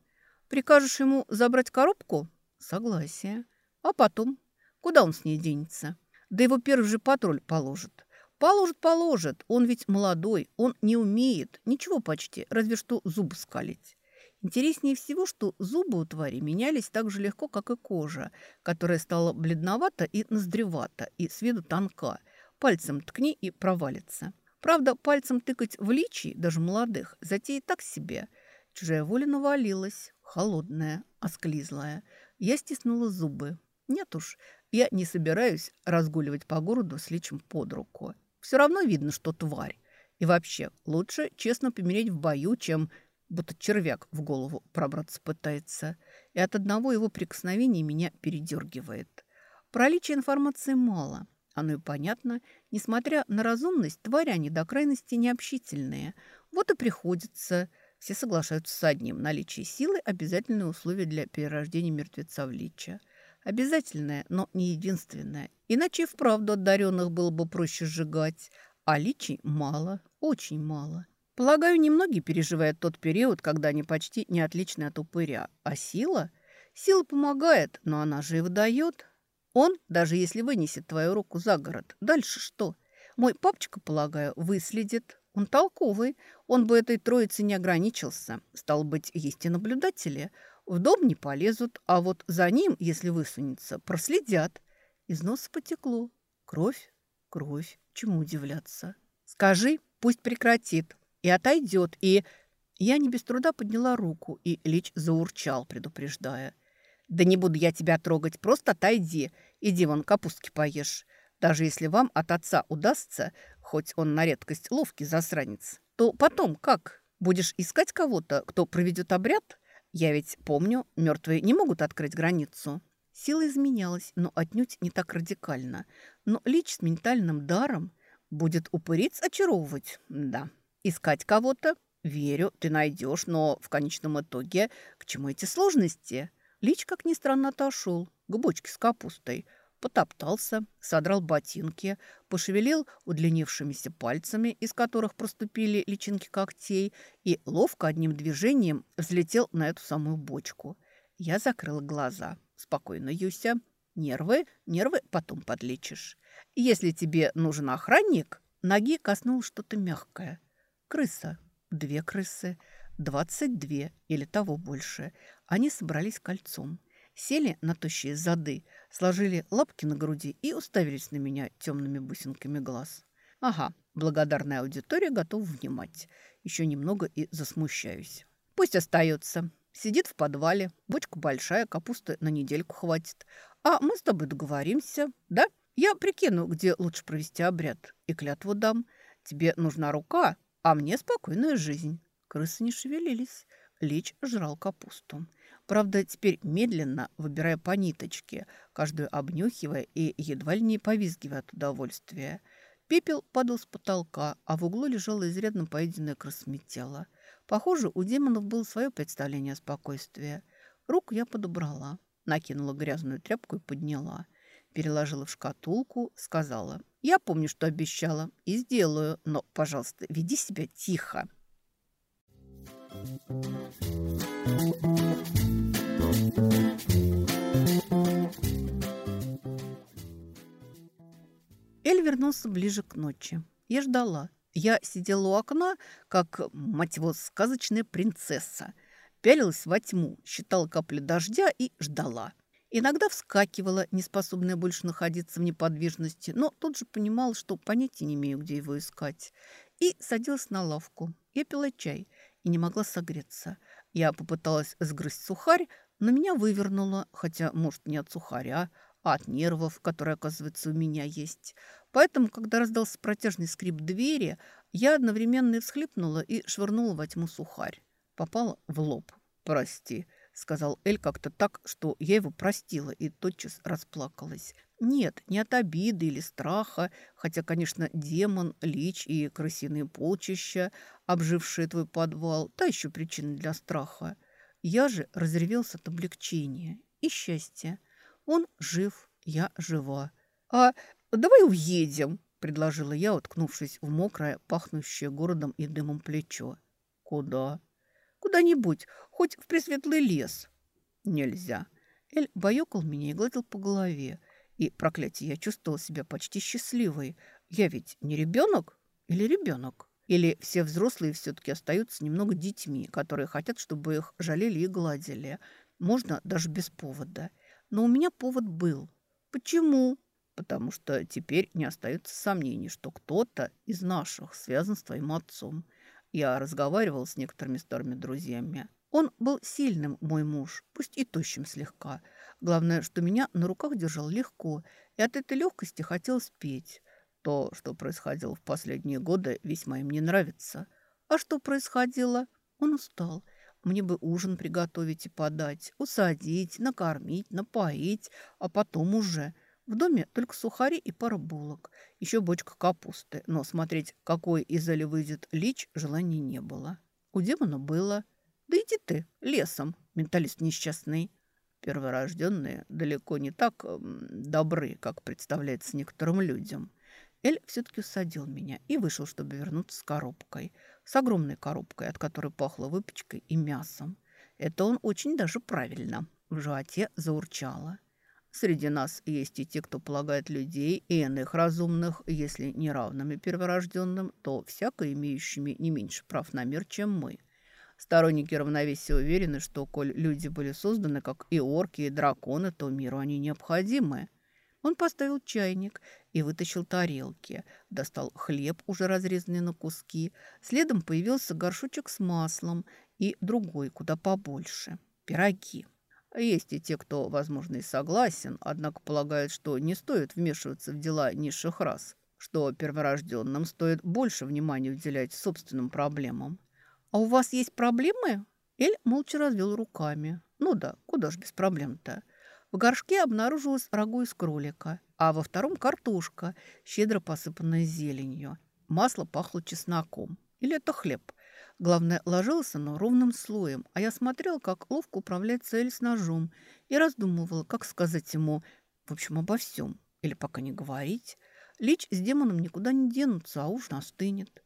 Прикажешь ему забрать коробку? Согласие. А потом? Куда он с ней денется? Да его первый же патруль положит. Положит, положит. Он ведь молодой, он не умеет. Ничего почти, разве что зубы скалить. Интереснее всего, что зубы у твари менялись так же легко, как и кожа, которая стала бледновата и ноздревата, и с виду тонка. Пальцем ткни и провалится. Правда, пальцем тыкать в личи, даже молодых, затея так себе. Чужая воля навалилась, холодная, осклизлая. Я стиснула зубы. Нет уж, я не собираюсь разгуливать по городу с личем под руку. Все равно видно, что тварь. И вообще, лучше честно помереть в бою, чем будто червяк в голову пробраться пытается. И от одного его прикосновения меня передергивает. Про личие информации мало. Оно и понятно. Несмотря на разумность, твари они до крайности необщительные. Вот и приходится. Все соглашаются с одним. Наличие силы – обязательное условие для перерождения мертвеца в лича. Обязательное, но не единственное. Иначе и вправду одаренных было бы проще сжигать. А личий мало, очень мало. Полагаю, немногие переживают тот период, когда они почти не отличны от упыря. А сила? Сила помогает, но она же и выдает. Он, даже если вынесет твою руку за город, дальше что? Мой папочка, полагаю, выследит. Он толковый. Он бы этой троице не ограничился. Стал быть, есть и наблюдатели – в дом не полезут, а вот за ним, если высунется, проследят. Из носа потекло. Кровь, кровь. Чему удивляться? Скажи, пусть прекратит. И отойдет. И... Я не без труда подняла руку, и Лич заурчал, предупреждая. «Да не буду я тебя трогать, просто отойди. Иди вон капустки поешь. Даже если вам от отца удастся, хоть он на редкость ловкий засранец, то потом как? Будешь искать кого-то, кто проведет обряд?» Я ведь помню, мертвые не могут открыть границу. Сила изменялась, но отнюдь не так радикально. Но лич с ментальным даром будет упыриц очаровывать. Да. Искать кого-то? Верю, ты найдешь, но в конечном итоге к чему эти сложности? Лич, как ни странно, отошел к бочке с капустой – потоптался, содрал ботинки, пошевелил удлинившимися пальцами, из которых проступили личинки когтей, и ловко одним движением взлетел на эту самую бочку. Я закрыла глаза. «Спокойно, Юся. Нервы, нервы потом подлечишь. Если тебе нужен охранник...» Ноги коснулось что-то мягкое. Крыса. Две крысы. Двадцать две или того больше. Они собрались кольцом сели на тощие зады, сложили лапки на груди и уставились на меня темными бусинками глаз. Ага, благодарная аудитория готова внимать. Еще немного и засмущаюсь. Пусть остается. Сидит в подвале, бочка большая, капусты на недельку хватит. А мы с тобой договоримся, да? Я прикину, где лучше провести обряд. И клятву дам. Тебе нужна рука, а мне спокойная жизнь. Крысы не шевелились. Лич жрал капусту. Правда, теперь медленно, выбирая по ниточке, каждую обнюхивая и едва ли не повизгивая от удовольствия. Пепел падал с потолка, а в углу лежало изрядно поеденное красметело. Похоже, у демонов было свое представление о спокойствии. Руку я подобрала, накинула грязную тряпку и подняла. Переложила в шкатулку, сказала, «Я помню, что обещала, и сделаю, но, пожалуйста, веди себя тихо». Эль вернулся ближе к ночи. Я ждала. Я сидела у окна, как, мать его, сказочная принцесса. Пялилась во тьму, считала капли дождя и ждала. Иногда вскакивала, неспособная больше находиться в неподвижности, но тут же понимала, что понятия не имею, где его искать. И садилась на лавку. Я пила чай и не могла согреться. Я попыталась сгрызть сухарь, но меня вывернуло, хотя, может, не от сухаря, а от нервов, которые, оказывается, у меня есть. Поэтому, когда раздался протяжный скрип двери, я одновременно и всхлипнула и швырнула во тьму сухарь. Попала в лоб. «Прости», — сказал Эль как-то так, что я его простила и тотчас расплакалась. Нет, не от обиды или страха, хотя, конечно, демон, лич и крысиные полчища, обжившие твой подвал, та еще причина для страха. Я же разревелся от облегчения и счастья. Он жив, я жива. «А давай уедем», — предложила я, уткнувшись в мокрое, пахнущее городом и дымом плечо. «Куда?» «Куда-нибудь, хоть в пресветлый лес». «Нельзя». Эль баюкал меня и гладил по голове. И, проклятие, я чувствовала себя почти счастливой. Я ведь не ребенок или ребенок? Или все взрослые все-таки остаются немного детьми, которые хотят, чтобы их жалели и гладили. Можно даже без повода. Но у меня повод был. Почему? Потому что теперь не остается сомнений, что кто-то из наших связан с твоим отцом. Я разговаривал с некоторыми старыми друзьями. Он был сильным, мой муж, пусть и тощим слегка. Главное, что меня на руках держал легко, и от этой легкости хотел спеть. То, что происходило в последние годы, весьма им не нравится. А что происходило? Он устал. Мне бы ужин приготовить и подать, усадить, накормить, напоить, а потом уже. В доме только сухари и пара булок, еще бочка капусты, но смотреть, какой из выйдет лич, желания не было. У демона было. Да иди ты, лесом, менталист несчастный. Перворожденные далеко не так добры, как представляется некоторым людям. Эль все-таки усадил меня и вышел, чтобы вернуться с коробкой. С огромной коробкой, от которой пахло выпечкой и мясом. Это он очень даже правильно. В животе заурчало. Среди нас есть и те, кто полагает людей и иных разумных, если не равными перворожденным, то всяко имеющими не меньше прав на мир, чем мы. Сторонники равновесия уверены, что, коль люди были созданы, как и орки, и драконы, то миру они необходимы. Он поставил чайник и вытащил тарелки, достал хлеб, уже разрезанный на куски. Следом появился горшочек с маслом и другой, куда побольше – пироги. Есть и те, кто, возможно, и согласен, однако полагают, что не стоит вмешиваться в дела низших рас, что перворожденным стоит больше внимания уделять собственным проблемам. «А у вас есть проблемы?» Эль молча развел руками. «Ну да, куда ж без проблем-то?» В горшке обнаружилось рагу из кролика, а во втором картошка, щедро посыпанная зеленью. Масло пахло чесноком. Или это хлеб. Главное, ложилось оно ровным слоем, а я смотрел, как ловко управляет цель с ножом, и раздумывала, как сказать ему, в общем, обо всем. Или пока не говорить. Лич с демоном никуда не денутся, а уж остынет.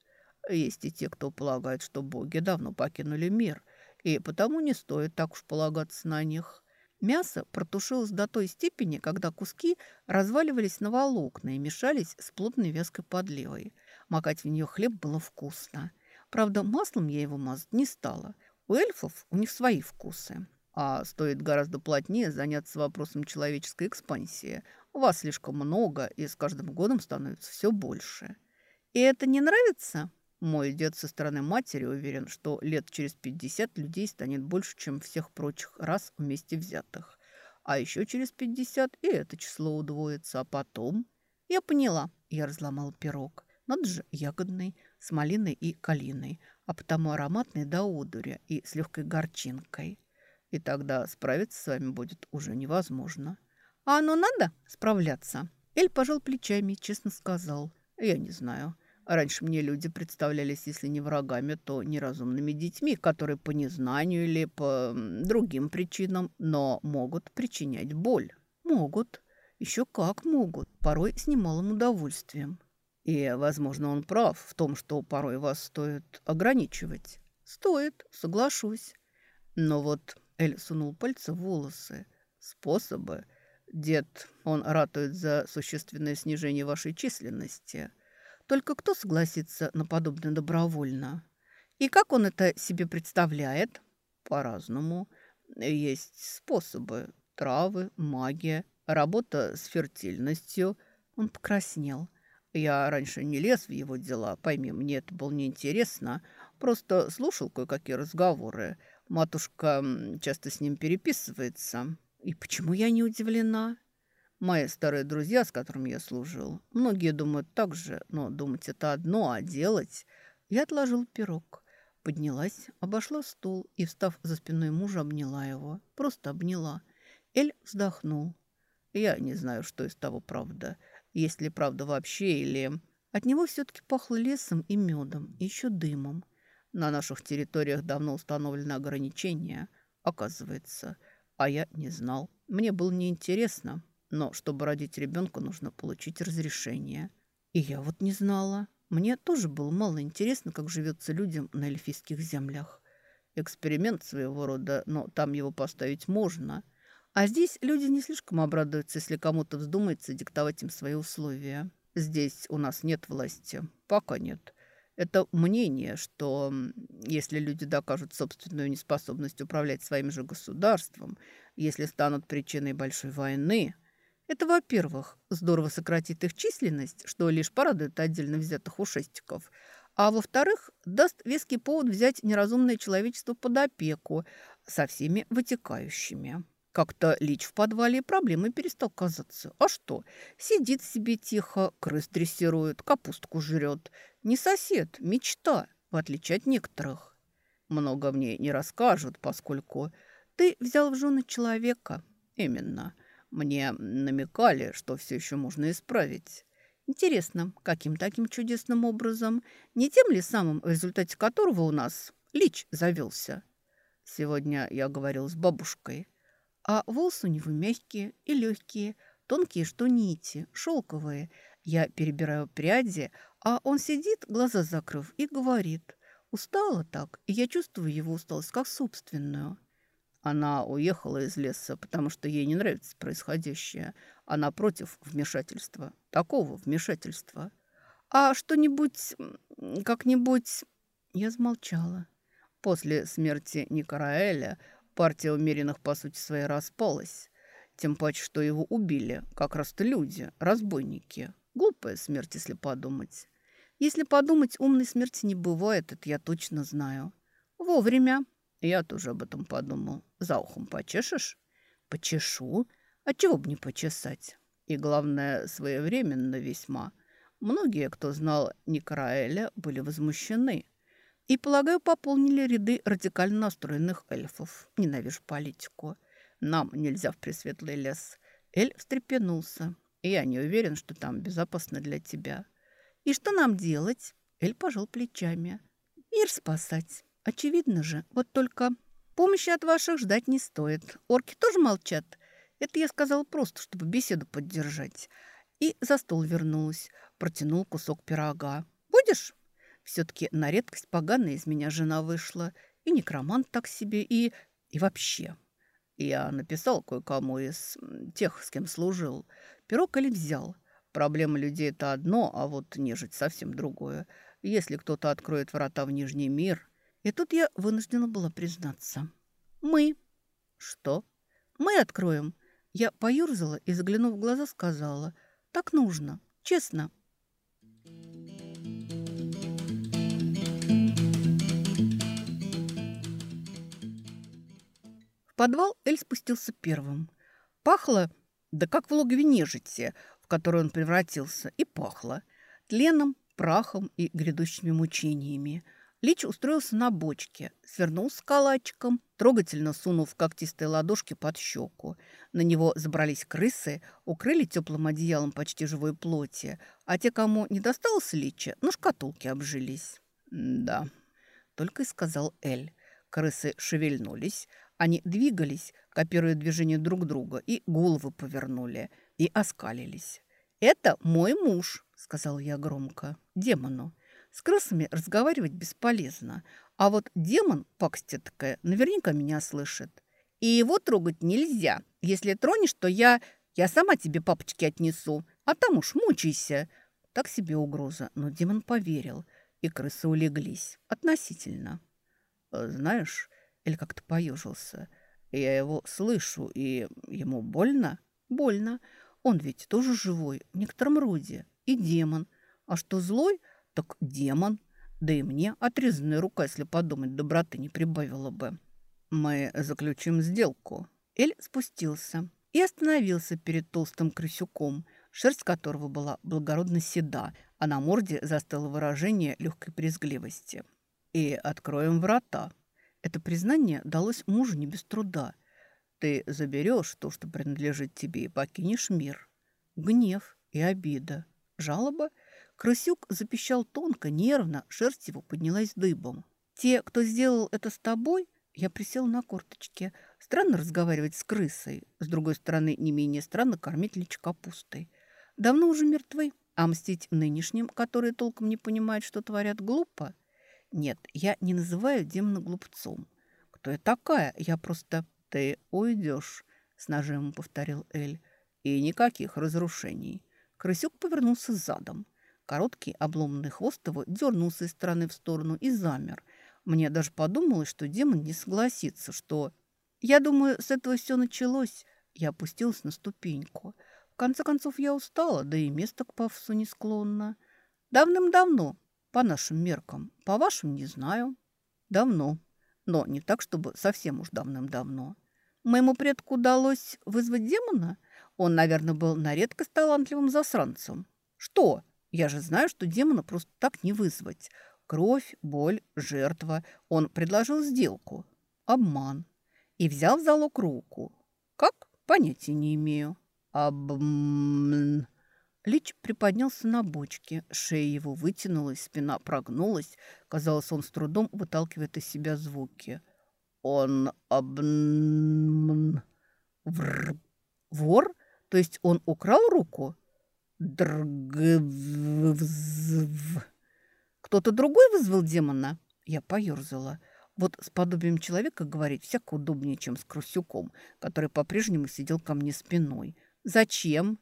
Есть и те, кто полагает, что боги давно покинули мир, и потому не стоит так уж полагаться на них. Мясо протушилось до той степени, когда куски разваливались на волокна и мешались с плотной вязкой подливой. Макать в нее хлеб было вкусно. Правда, маслом я его мазать не стала. У эльфов у них свои вкусы. А стоит гораздо плотнее заняться вопросом человеческой экспансии. Вас слишком много, и с каждым годом становится все больше. И это не нравится? Мой дед со стороны матери уверен, что лет через 50 людей станет больше, чем всех прочих раз вместе взятых. А еще через 50 и это число удвоится. А потом... Я поняла. Я разломал пирог. Надо же, ягодный, с малиной и калиной, а потому ароматный до одуря и с легкой горчинкой. И тогда справиться с вами будет уже невозможно. А оно надо справляться? Эль пожал плечами и честно сказал. Я не знаю. Раньше мне люди представлялись, если не врагами, то неразумными детьми, которые по незнанию или по другим причинам, но могут причинять боль. Могут. Еще как могут. Порой с немалым удовольствием. И, возможно, он прав в том, что порой вас стоит ограничивать. Стоит, соглашусь. Но вот Эль сунул пальцы в волосы. Способы. Дед, он ратует за существенное снижение вашей численности – только кто согласится на подобное добровольно? И как он это себе представляет? По-разному. Есть способы. Травы, магия, работа с фертильностью. Он покраснел. Я раньше не лез в его дела, пойми, мне это было неинтересно. Просто слушал кое-какие разговоры. Матушка часто с ним переписывается. И почему я не удивлена? Мои старые друзья, с которыми я служил, многие думают так же, но думать это одно, а делать... Я отложил пирог, поднялась, обошла стул и, встав за спиной мужа, обняла его. Просто обняла. Эль вздохнул. Я не знаю, что из того правда. Есть ли правда вообще или... От него все-таки пахло лесом и медом, еще дымом. На наших территориях давно установлены ограничения, оказывается. А я не знал. Мне было неинтересно. Но чтобы родить ребенка, нужно получить разрешение. И я вот не знала. Мне тоже было мало интересно, как живется людям на эльфийских землях. Эксперимент своего рода, но там его поставить можно. А здесь люди не слишком обрадуются, если кому-то вздумается диктовать им свои условия. Здесь у нас нет власти. Пока нет. Это мнение, что если люди докажут собственную неспособность управлять своим же государством, если станут причиной большой войны, это, во-первых, здорово сократит их численность, что лишь порадует отдельно взятых ушестиков, а во-вторых, даст веский повод взять неразумное человечество под опеку со всеми вытекающими. Как-то лич в подвале проблемы перестал казаться. А что? Сидит себе тихо, крыс дрессирует, капустку жрет. Не сосед, мечта, в отличие от некоторых. Много мне не расскажут, поскольку ты взял в жены человека. Именно. Мне намекали, что все еще можно исправить. Интересно, каким таким чудесным образом? Не тем ли самым, в результате которого у нас лич завелся? Сегодня я говорил с бабушкой – а волосы у него мягкие и легкие, тонкие, что нити, шелковые. Я перебираю пряди, а он сидит, глаза закрыв, и говорит. Устала так, и я чувствую его усталость как собственную. Она уехала из леса, потому что ей не нравится происходящее. Она против вмешательства, такого вмешательства. А что-нибудь, как-нибудь... Я замолчала. После смерти Никараэля Партия умеренных, по сути своей, распалась. Тем паче, что его убили как раз-то люди, разбойники. Глупая смерть, если подумать. Если подумать, умной смерти не бывает, это я точно знаю. Вовремя. Я тоже об этом подумал. За ухом почешешь? Почешу. А чего бы не почесать? И главное, своевременно весьма. Многие, кто знал Никараэля, были возмущены – и, полагаю, пополнили ряды радикально настроенных эльфов. Ненавижу политику. Нам нельзя в Пресветлый лес. Эль встрепенулся. Я не уверен, что там безопасно для тебя. И что нам делать? Эль пожал плечами. Мир спасать. Очевидно же. Вот только помощи от ваших ждать не стоит. Орки тоже молчат. Это я сказал просто, чтобы беседу поддержать. И за стол вернулась. Протянул кусок пирога. «Будешь?» Все-таки на редкость поганая из меня жена вышла. И некромант так себе, и... и вообще. Я написал кое-кому из тех, с кем служил. Пирог или взял. Проблема людей – это одно, а вот нежить совсем другое. Если кто-то откроет врата в Нижний мир... И тут я вынуждена была признаться. Мы. Что? Мы откроем. Я поюрзала и, заглянув в глаза, сказала. Так нужно. Честно. подвал Эль спустился первым. Пахло, да как в логове нежити, в которое он превратился, и пахло тленом, прахом и грядущими мучениями. Лич устроился на бочке, свернулся калачиком, трогательно сунув когтистые ладошки под щеку. На него забрались крысы, укрыли теплым одеялом почти живой плоти, а те, кому не досталось лича, на шкатулке обжились. «Да», — только и сказал Эль. Крысы шевельнулись, они двигались, копируя движения друг друга, и головы повернули, и оскалились. «Это мой муж», — сказал я громко, демону. «С крысами разговаривать бесполезно, а вот демон, пакостя такая, наверняка меня слышит. И его трогать нельзя. Если тронешь, то я... я сама тебе папочки отнесу, а там уж мучайся». Так себе угроза, но демон поверил, и крысы улеглись. Относительно. «Знаешь...» Эль как-то поежился. Я его слышу, и ему больно? Больно. Он ведь тоже живой, в некотором роде. И демон. А что злой, так демон. Да и мне отрезанная рука, если подумать, доброты не прибавила бы. Мы заключим сделку. Эль спустился и остановился перед толстым крысюком, шерсть которого была благородно седа, а на морде застыло выражение легкой презгливости. И откроем врата. Это признание далось мужу не без труда. Ты заберешь то, что принадлежит тебе, и покинешь мир. Гнев и обида. Жалоба? Крысюк запищал тонко, нервно, шерсть его поднялась дыбом. Те, кто сделал это с тобой, я присел на корточке. Странно разговаривать с крысой. С другой стороны, не менее странно кормить лич капустой. Давно уже мертвы, а мстить нынешним, которые толком не понимают, что творят, глупо. Нет, я не называю демона глупцом. Кто я такая? Я просто... Ты уйдешь, с нажимом повторил Эль. И никаких разрушений. Крысюк повернулся задом. Короткий обломанный хвост его дернулся из стороны в сторону и замер. Мне даже подумалось, что демон не согласится, что... Я думаю, с этого все началось. Я опустилась на ступеньку. В конце концов, я устала, да и место к пафосу не склонно. Давным-давно, по нашим меркам. По вашим не знаю. Давно. Но не так, чтобы совсем уж давным-давно. Моему предку удалось вызвать демона? Он, наверное, был на редкость талантливым засранцем. Что? Я же знаю, что демона просто так не вызвать. Кровь, боль, жертва. Он предложил сделку. Обман. И взял в залог руку. Как? Понятия не имею. Обман. Лич приподнялся на бочке, шея его вытянулась, спина прогнулась. Казалось, он с трудом выталкивает из себя звуки. Он. Вр... Вор? То есть он украл руку? Дргвзв... Кто-то другой вызвал демона? Я поерзала. Вот с подобием человека говорить всяко удобнее, чем с Крусюком, который по-прежнему сидел ко мне спиной. Зачем?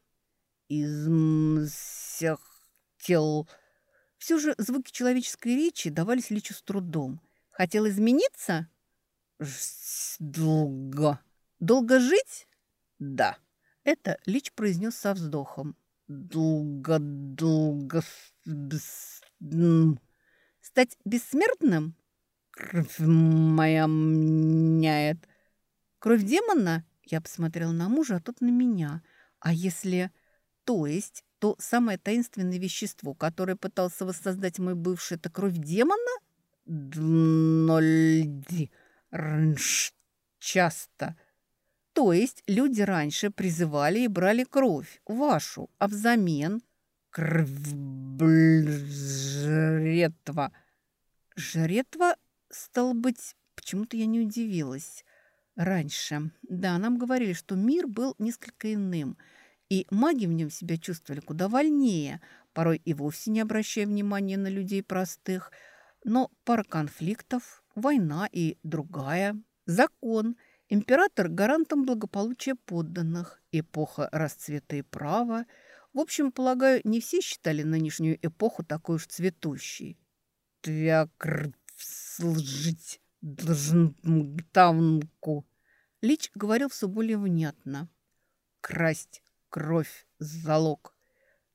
из всех тел. Все же звуки человеческой речи давались Личу с трудом. Хотел измениться? Долго. Долго жить? Да. Это Лич произнес со вздохом. Долго, долго... Стать бессмертным? Кровь моя меняет. Кровь демона? Я посмотрела на мужа, а тот на меня. А если... То есть то самое таинственное вещество, которое пытался воссоздать мой бывший, это кровь демона? Днольди. Раньш. Часто. То есть люди раньше призывали и брали кровь, вашу, а взамен жретва. Жретва, стал быть, почему-то я не удивилась. Раньше, да, нам говорили, что мир был несколько иным – и маги в нем себя чувствовали куда вольнее, порой и вовсе не обращая внимания на людей простых. Но пара конфликтов, война и другая, закон, император гарантом благополучия подданных, эпоха расцвета и права. В общем, полагаю, не все считали нынешнюю эпоху такой уж цветущей. «Твякр служить должен тавнку», Лич говорил все более внятно. «Красть Кровь – залог.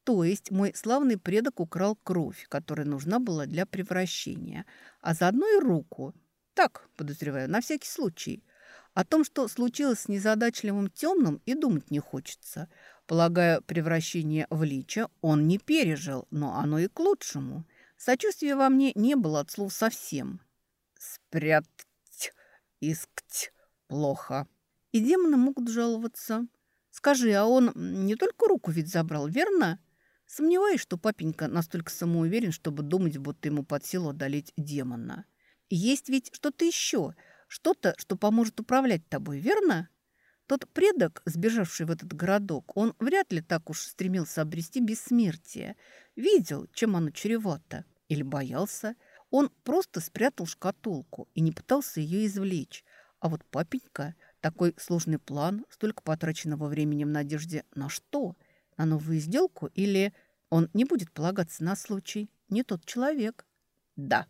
То есть мой славный предок украл кровь, которая нужна была для превращения, а заодно и руку. Так, подозреваю, на всякий случай. О том, что случилось с незадачливым темным, и думать не хочется. Полагаю, превращение в лича он не пережил, но оно и к лучшему. Сочувствия во мне не было от слов совсем. Спрятать, искать плохо. И демоны могут жаловаться. Скажи, а он не только руку ведь забрал, верно? Сомневаюсь, что папенька настолько самоуверен, чтобы думать, будто ему под силу одолеть демона. Есть ведь что-то еще, что-то, что поможет управлять тобой, верно? Тот предок, сбежавший в этот городок, он вряд ли так уж стремился обрести бессмертие. Видел, чем оно чревато. Или боялся. Он просто спрятал шкатулку и не пытался ее извлечь. А вот папенька такой сложный план, столько потраченного времени в надежде на что? На новую сделку или он не будет полагаться на случай? Не тот человек. Да.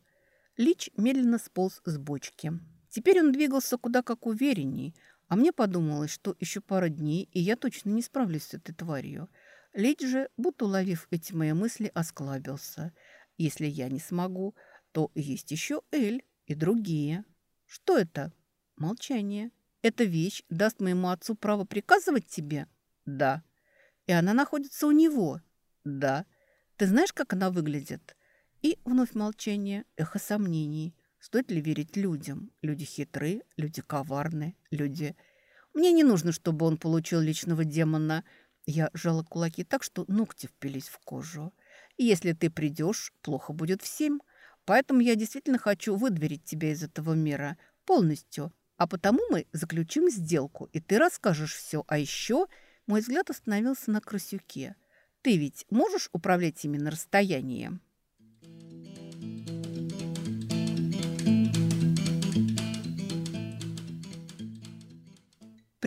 Лич медленно сполз с бочки. Теперь он двигался куда как уверенней, а мне подумалось, что еще пара дней, и я точно не справлюсь с этой тварью. Лич же, будто уловив эти мои мысли, осклабился. Если я не смогу, то есть еще Эль и другие. Что это? Молчание. Эта вещь даст моему отцу право приказывать тебе? Да. И она находится у него? Да. Ты знаешь, как она выглядит? И вновь молчание, эхо сомнений. Стоит ли верить людям? Люди хитры, люди коварны, люди... Мне не нужно, чтобы он получил личного демона. Я жала кулаки так, что ногти впились в кожу. И если ты придешь, плохо будет всем. Поэтому я действительно хочу выдворить тебя из этого мира полностью, а потому мы заключим сделку, и ты расскажешь все. А еще мой взгляд остановился на крысюке. Ты ведь можешь управлять ими на расстоянии?»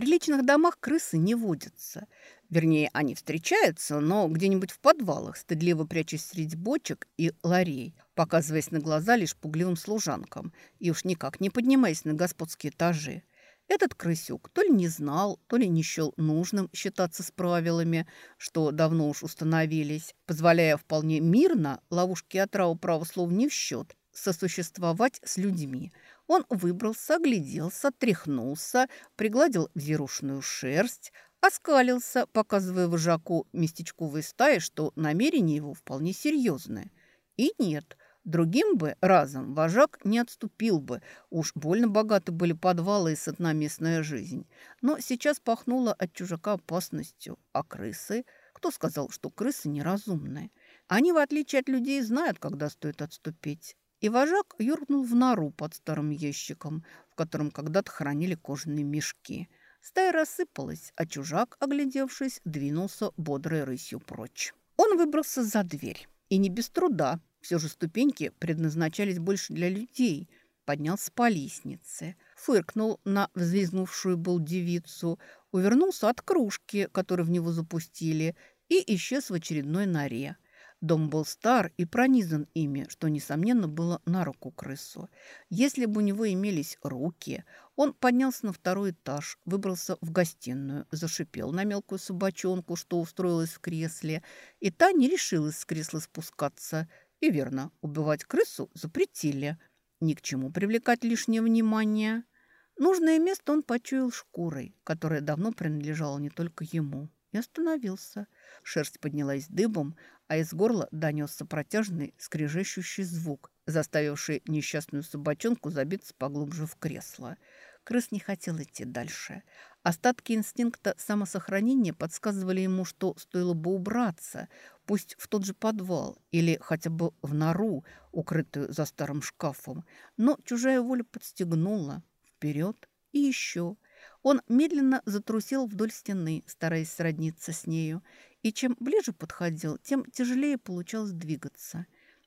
Приличных домах крысы не водятся. Вернее, они встречаются, но где-нибудь в подвалах, стыдливо прячась среди бочек и ларей, показываясь на глаза лишь пугливым служанкам и уж никак не поднимаясь на господские этажи. Этот крысюк то ли не знал, то ли не счел нужным считаться с правилами, что давно уж установились, позволяя вполне мирно, ловушки отраву правослов не в счет, сосуществовать с людьми. Он выбрался, огляделся, тряхнулся, пригладил взирушную шерсть, оскалился, показывая вожаку местечковой стаи, что намерения его вполне серьезные. И нет, другим бы разом вожак не отступил бы, уж больно богаты были подвалы и сотна местная жизнь. Но сейчас пахнуло от чужака опасностью, а крысы... Кто сказал, что крысы неразумные? Они, в отличие от людей, знают, когда стоит отступить. И вожак юркнул в нору под старым ящиком, в котором когда-то хранили кожаные мешки – Стая рассыпалась, а чужак, оглядевшись, двинулся бодрой рысью прочь. Он выбрался за дверь. И не без труда. Все же ступеньки предназначались больше для людей. Поднялся по лестнице. Фыркнул на взвизгнувшую был девицу. Увернулся от кружки, которую в него запустили, и исчез в очередной норе. Дом был стар и пронизан ими, что, несомненно, было на руку крысу. Если бы у него имелись руки, он поднялся на второй этаж, выбрался в гостиную, зашипел на мелкую собачонку, что устроилась в кресле, и та не решилась с кресла спускаться. И верно, убивать крысу запретили. Ни к чему привлекать лишнее внимание. Нужное место он почуял шкурой, которая давно принадлежала не только ему и остановился. Шерсть поднялась дыбом, а из горла донесся протяжный скрежещущий звук, заставивший несчастную собачонку забиться поглубже в кресло. Крыс не хотел идти дальше. Остатки инстинкта самосохранения подсказывали ему, что стоило бы убраться, пусть в тот же подвал или хотя бы в нору, укрытую за старым шкафом. Но чужая воля подстегнула вперед и еще – он медленно затрусил вдоль стены, стараясь сродниться с нею, и чем ближе подходил, тем тяжелее получалось двигаться.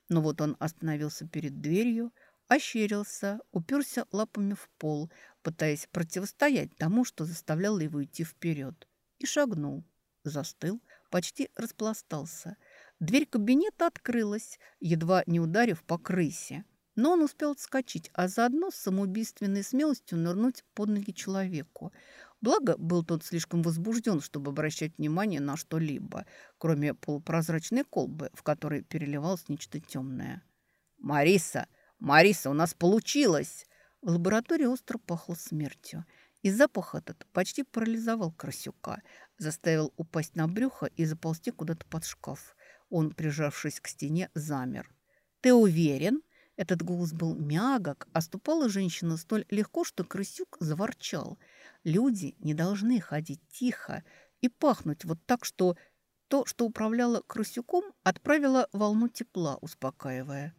Но вот он остановился перед дверью, ощерился, уперся лапами в пол, пытаясь противостоять тому, что заставляло его идти вперед, и шагнул. Застыл, почти распластался. Дверь кабинета открылась, едва не ударив по крысе. Но он успел отскочить, а заодно с самоубийственной смелостью нырнуть под ноги человеку. Благо, был тот слишком возбужден, чтобы обращать внимание на что-либо, кроме полупрозрачной колбы, в которой переливалось нечто темное. «Мариса! Мариса, у нас получилось!» В лаборатории остро пахло смертью. И запах этот почти парализовал Красюка, заставил упасть на брюхо и заползти куда-то под шкаф. Он, прижавшись к стене, замер. «Ты уверен?» Этот голос был мягок, а ступала женщина столь легко, что крысюк заворчал. Люди не должны ходить тихо и пахнуть вот так, что то, что управляло крысюком, отправило волну тепла, успокаивая.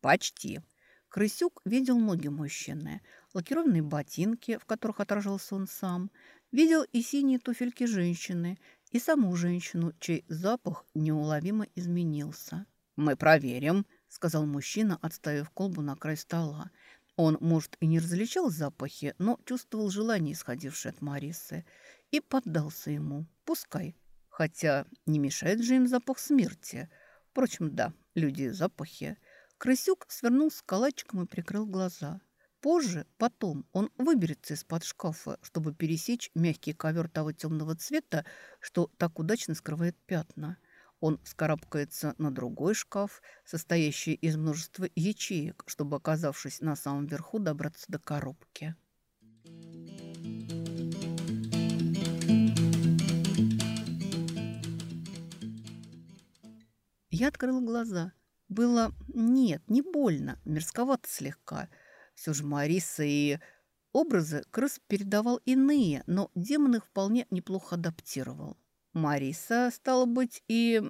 «Почти». Крысюк видел ноги мужчины, лакированные ботинки, в которых отражался он сам, видел и синие туфельки женщины, и саму женщину, чей запах неуловимо изменился. «Мы проверим», сказал мужчина, отставив колбу на край стола. Он, может, и не различал запахи, но чувствовал желание, исходившее от Марисы, и поддался ему. Пускай. Хотя не мешает же им запах смерти. Впрочем, да, люди запахи. Крысюк свернул с калачиком и прикрыл глаза. Позже, потом, он выберется из-под шкафа, чтобы пересечь мягкий ковер того темного цвета, что так удачно скрывает пятна – он скарабкается на другой шкаф, состоящий из множества ячеек, чтобы, оказавшись на самом верху, добраться до коробки. Я открыла глаза. Было... Нет, не больно, мерзковато слегка. Все же Мариса и... Образы крыс передавал иные, но демон их вполне неплохо адаптировал. Мариса, стало быть, и...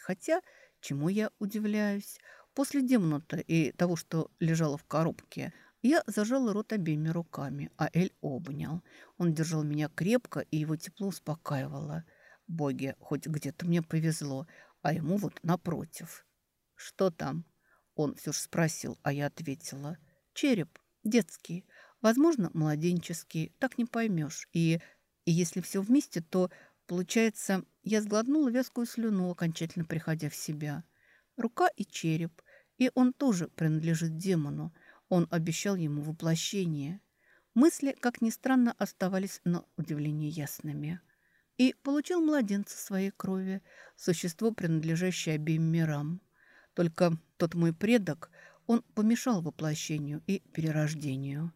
Хотя, чему я удивляюсь? После демона-то и того, что лежало в коробке, я зажала рот обеими руками, а Эль обнял. Он держал меня крепко, и его тепло успокаивало. Боги, хоть где-то мне повезло, а ему вот напротив. «Что там?» Он все же спросил, а я ответила. «Череп, детский, возможно, младенческий, так не поймешь. И, и если все вместе, то Получается, я сглотнула вязкую слюну, окончательно приходя в себя. Рука и череп, и он тоже принадлежит демону. Он обещал ему воплощение. Мысли, как ни странно, оставались на удивление ясными. И получил младенца своей крови, существо, принадлежащее обеим мирам. Только тот мой предок, он помешал воплощению и перерождению.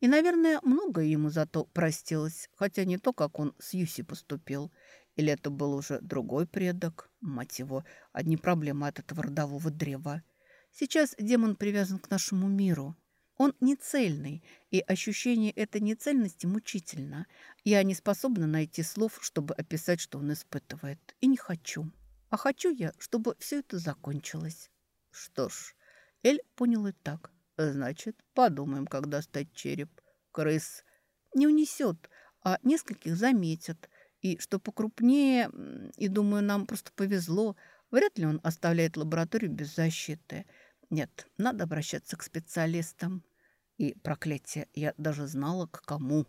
И, наверное, многое ему зато простилось, хотя не то, как он с Юси поступил. Или это был уже другой предок, мать его, одни проблемы от этого родового древа. Сейчас демон привязан к нашему миру. Он не цельный, и ощущение этой нецельности мучительно. Я не способна найти слов, чтобы описать, что он испытывает. И не хочу. А хочу я, чтобы все это закончилось. Что ж, Эль понял и так. Значит, подумаем, как достать череп. Крыс не унесет, а нескольких заметят. И что покрупнее, и думаю, нам просто повезло, вряд ли он оставляет лабораторию без защиты. Нет, надо обращаться к специалистам. И проклятие, я даже знала, к кому.